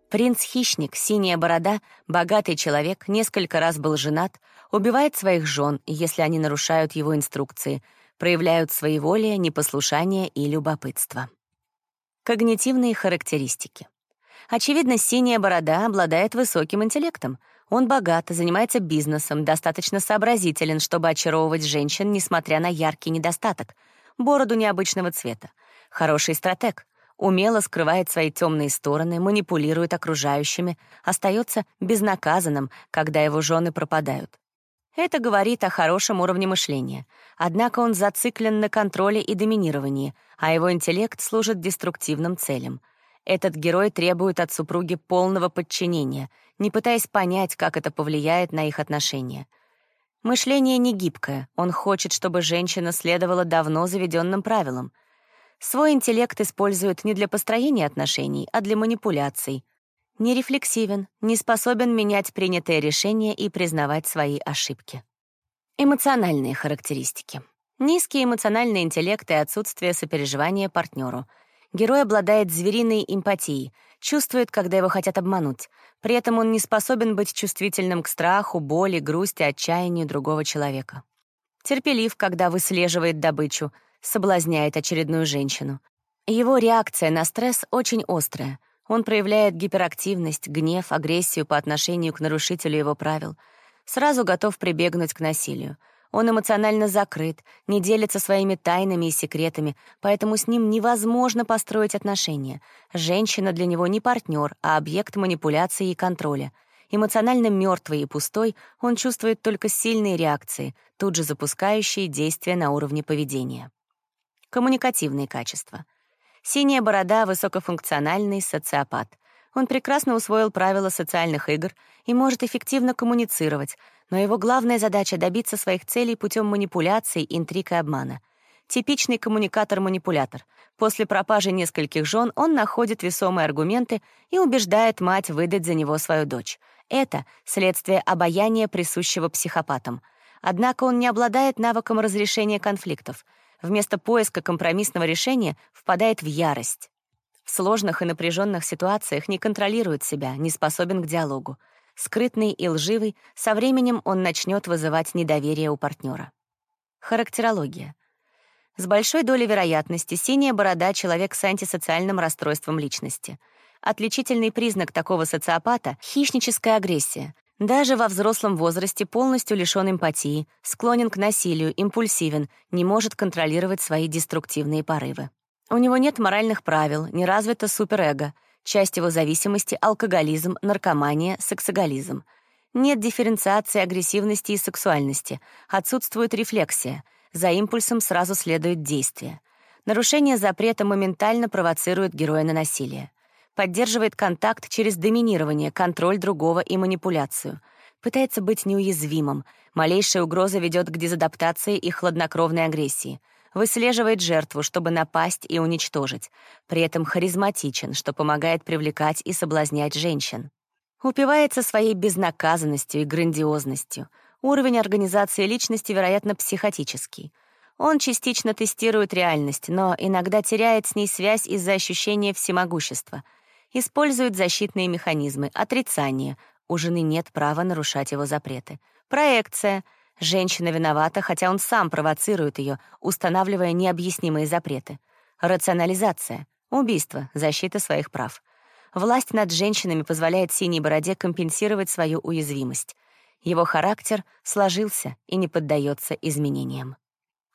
Принц-хищник, синяя борода, богатый человек, несколько раз был женат, убивает своих жен, если они нарушают его инструкции, проявляют своеволие, непослушание и любопытство. Когнитивные характеристики. Очевидно, синяя борода обладает высоким интеллектом. Он богат, занимается бизнесом, достаточно сообразителен, чтобы очаровывать женщин, несмотря на яркий недостаток — бороду необычного цвета. Хороший стратег, умело скрывает свои темные стороны, манипулирует окружающими, остается безнаказанным, когда его жены пропадают. Это говорит о хорошем уровне мышления. Однако он зациклен на контроле и доминировании, а его интеллект служит деструктивным целям. Этот герой требует от супруги полного подчинения, не пытаясь понять, как это повлияет на их отношения. Мышление не гибкое, он хочет, чтобы женщина следовала давно заведенным правилам. Свой интеллект использует не для построения отношений, а для манипуляций. Нерефлексивен, не способен менять принятые решения и признавать свои ошибки. Эмоциональные характеристики. Низкий эмоциональный интеллект и отсутствие сопереживания партнеру. Герой обладает звериной эмпатией, чувствует, когда его хотят обмануть. При этом он не способен быть чувствительным к страху, боли, грусти, отчаянию другого человека. Терпелив, когда выслеживает добычу, соблазняет очередную женщину. Его реакция на стресс очень острая. Он проявляет гиперактивность, гнев, агрессию по отношению к нарушителю его правил. Сразу готов прибегнуть к насилию. Он эмоционально закрыт, не делится своими тайнами и секретами, поэтому с ним невозможно построить отношения. Женщина для него не партнер, а объект манипуляции и контроля. Эмоционально мертвый и пустой, он чувствует только сильные реакции, тут же запускающие действия на уровне поведения. Коммуникативные качества. Синяя борода — высокофункциональный социопат. Он прекрасно усвоил правила социальных игр и может эффективно коммуницировать, но его главная задача — добиться своих целей путем манипуляций, интриг и обмана. Типичный коммуникатор-манипулятор. После пропажи нескольких жен он находит весомые аргументы и убеждает мать выдать за него свою дочь. Это следствие обаяния, присущего психопатам. Однако он не обладает навыком разрешения конфликтов — вместо поиска компромиссного решения впадает в ярость. В сложных и напряженных ситуациях не контролирует себя, не способен к диалогу. Скрытный и лживый, со временем он начнет вызывать недоверие у партнера. Характерология. С большой долей вероятности синяя борода — человек с антисоциальным расстройством личности. Отличительный признак такого социопата — хищническая агрессия, даже во взрослом возрасте полностью лишён эмпатии, склонен к насилию, импульсивен, не может контролировать свои деструктивные порывы. У него нет моральных правил, не развито суперэго, часть его зависимости — алкоголизм, наркомания, сексоголизм. Нет дифференциации агрессивности и сексуальности, отсутствует рефлексия, за импульсом сразу следует действие. Нарушение запрета моментально провоцирует героя на насилие поддерживает контакт через доминирование, контроль другого и манипуляцию. Пытается быть неуязвимым. Малейшая угроза ведет к дезадаптации и хладнокровной агрессии. Выслеживает жертву, чтобы напасть и уничтожить. При этом харизматичен, что помогает привлекать и соблазнять женщин. Упивается своей безнаказанностью и грандиозностью. Уровень организации личности, вероятно, психотический. Он частично тестирует реальность, но иногда теряет с ней связь из-за ощущения всемогущества — Использует защитные механизмы. Отрицание. У жены нет права нарушать его запреты. Проекция. Женщина виновата, хотя он сам провоцирует ее, устанавливая необъяснимые запреты. Рационализация. Убийство. Защита своих прав. Власть над женщинами позволяет синей бороде компенсировать свою уязвимость. Его характер сложился и не поддается изменениям.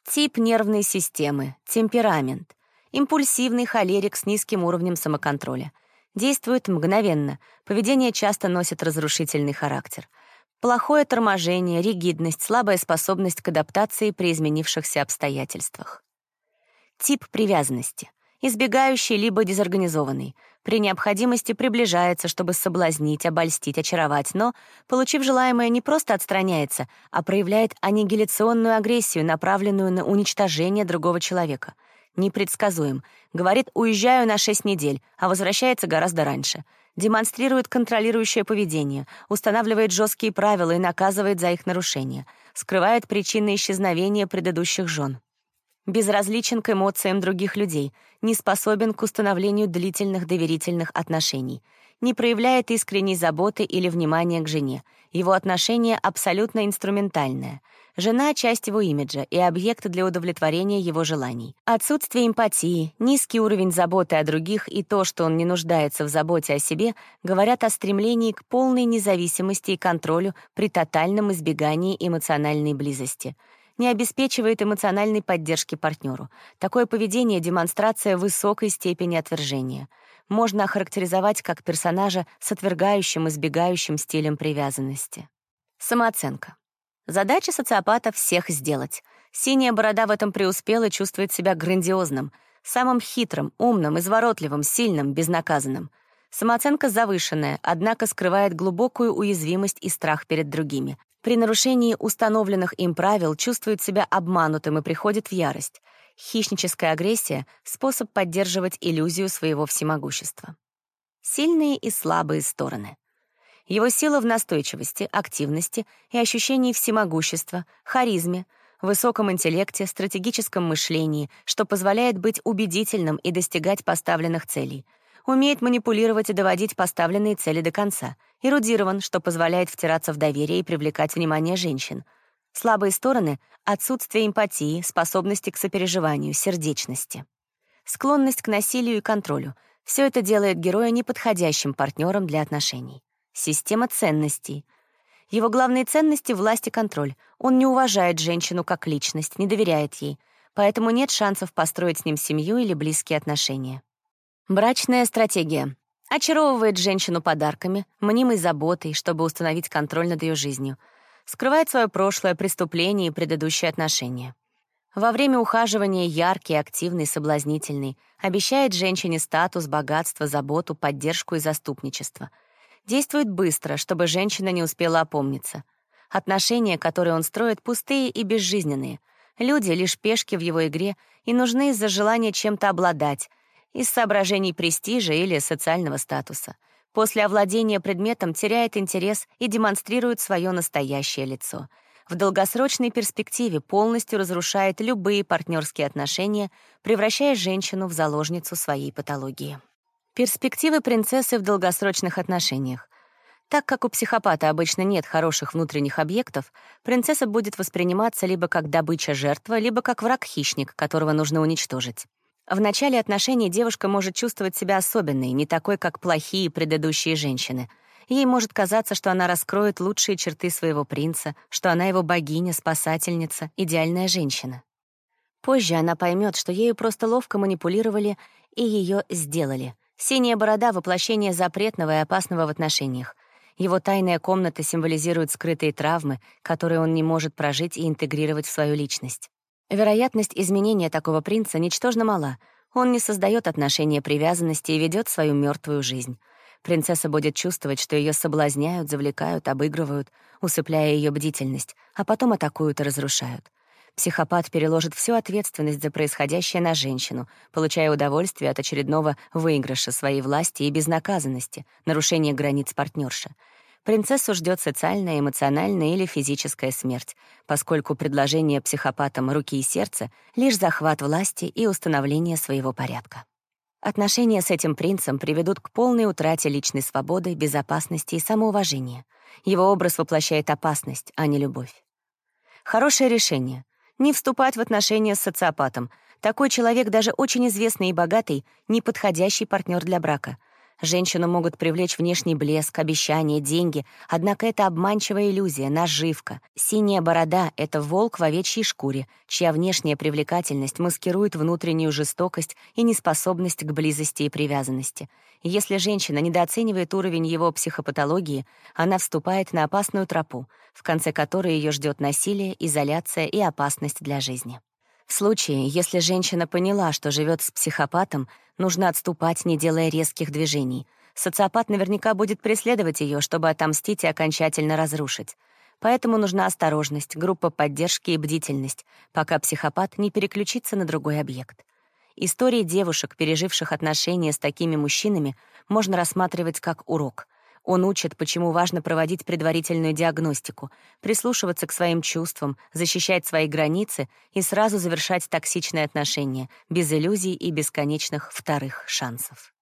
Тип нервной системы, темперамент, импульсивный холерик с низким уровнем самоконтроля — Действует мгновенно, поведение часто носит разрушительный характер. Плохое торможение, ригидность, слабая способность к адаптации при изменившихся обстоятельствах. Тип привязанности. Избегающий либо дезорганизованный. При необходимости приближается, чтобы соблазнить, обольстить, очаровать, но, получив желаемое, не просто отстраняется, а проявляет аннигиляционную агрессию, направленную на уничтожение другого человека — Непредсказуем. Говорит, уезжаю на 6 недель, а возвращается гораздо раньше. Демонстрирует контролирующее поведение, устанавливает жесткие правила и наказывает за их нарушение. Скрывает причины исчезновения предыдущих жен. Безразличен к эмоциям других людей, не способен к установлению длительных доверительных отношений. Не проявляет искренней заботы или внимания к жене. Его отношение абсолютно инструментальное. Жена — часть его имиджа и объект для удовлетворения его желаний. Отсутствие эмпатии, низкий уровень заботы о других и то, что он не нуждается в заботе о себе, говорят о стремлении к полной независимости и контролю при тотальном избегании эмоциональной близости — не обеспечивает эмоциональной поддержки партнеру. Такое поведение — демонстрация высокой степени отвержения. Можно охарактеризовать как персонажа с отвергающим, избегающим стилем привязанности. Самооценка. Задача социопата — всех сделать. Синяя борода в этом преуспела чувствует себя грандиозным, самым хитрым, умным, изворотливым, сильным, безнаказанным. Самооценка завышенная, однако скрывает глубокую уязвимость и страх перед другими. При нарушении установленных им правил чувствует себя обманутым и приходит в ярость. Хищническая агрессия — способ поддерживать иллюзию своего всемогущества. Сильные и слабые стороны. Его сила в настойчивости, активности и ощущении всемогущества, харизме, высоком интеллекте, стратегическом мышлении, что позволяет быть убедительным и достигать поставленных целей — умеет манипулировать и доводить поставленные цели до конца, эрудирован, что позволяет втираться в доверие и привлекать внимание женщин. Слабые стороны — отсутствие эмпатии, способности к сопереживанию, сердечности. Склонность к насилию и контролю — все это делает героя неподходящим партнером для отношений. Система ценностей. Его главные ценности — власть и контроль. Он не уважает женщину как личность, не доверяет ей, поэтому нет шансов построить с ним семью или близкие отношения. Брачная стратегия. Очаровывает женщину подарками, мнимой заботой, чтобы установить контроль над ее жизнью. Скрывает свое прошлое, преступление и предыдущие отношения. Во время ухаживания яркий, активный, соблазнительный. Обещает женщине статус, богатство, заботу, поддержку и заступничество. Действует быстро, чтобы женщина не успела опомниться. Отношения, которые он строит, пустые и безжизненные. Люди — лишь пешки в его игре и нужны из-за желания чем-то обладать, из соображений престижа или социального статуса. После овладения предметом теряет интерес и демонстрирует свое настоящее лицо. В долгосрочной перспективе полностью разрушает любые партнерские отношения, превращая женщину в заложницу своей патологии. Перспективы принцессы в долгосрочных отношениях. Так как у психопата обычно нет хороших внутренних объектов, принцесса будет восприниматься либо как добыча-жертва, либо как враг-хищник, которого нужно уничтожить. В начале отношений девушка может чувствовать себя особенной, не такой, как плохие предыдущие женщины. Ей может казаться, что она раскроет лучшие черты своего принца, что она его богиня, спасательница, идеальная женщина. Позже она поймет, что ею просто ловко манипулировали и ее сделали. Синяя борода — воплощение запретного и опасного в отношениях. Его тайная комната символизирует скрытые травмы, которые он не может прожить и интегрировать в свою личность. Вероятность изменения такого принца ничтожно мала. Он не создает отношения привязанности и ведет свою мертвую жизнь. Принцесса будет чувствовать, что ее соблазняют, завлекают, обыгрывают, усыпляя ее бдительность, а потом атакуют и разрушают. Психопат переложит всю ответственность за происходящее на женщину, получая удовольствие от очередного выигрыша своей власти и безнаказанности, нарушения границ партнерши. Принцессу ждет социальная, эмоциональная или физическая смерть, поскольку предложение психопатам руки и сердца — лишь захват власти и установление своего порядка. Отношения с этим принцем приведут к полной утрате личной свободы, безопасности и самоуважения. Его образ воплощает опасность, а не любовь. Хорошее решение — не вступать в отношения с социопатом. Такой человек, даже очень известный и богатый, неподходящий партнер для брака — Женщину могут привлечь внешний блеск, обещания, деньги, однако это обманчивая иллюзия, наживка. Синяя борода — это волк в овечьей шкуре, чья внешняя привлекательность маскирует внутреннюю жестокость и неспособность к близости и привязанности. Если женщина недооценивает уровень его психопатологии, она вступает на опасную тропу, в конце которой ее ждет насилие, изоляция и опасность для жизни. В случае, если женщина поняла, что живет с психопатом, нужно отступать, не делая резких движений. Социопат наверняка будет преследовать ее, чтобы отомстить и окончательно разрушить. Поэтому нужна осторожность, группа поддержки и бдительность, пока психопат не переключится на другой объект. Истории девушек, переживших отношения с такими мужчинами, можно рассматривать как урок — он учит, почему важно проводить предварительную диагностику, прислушиваться к своим чувствам, защищать свои границы и сразу завершать токсичные отношения, без иллюзий и бесконечных вторых шансов.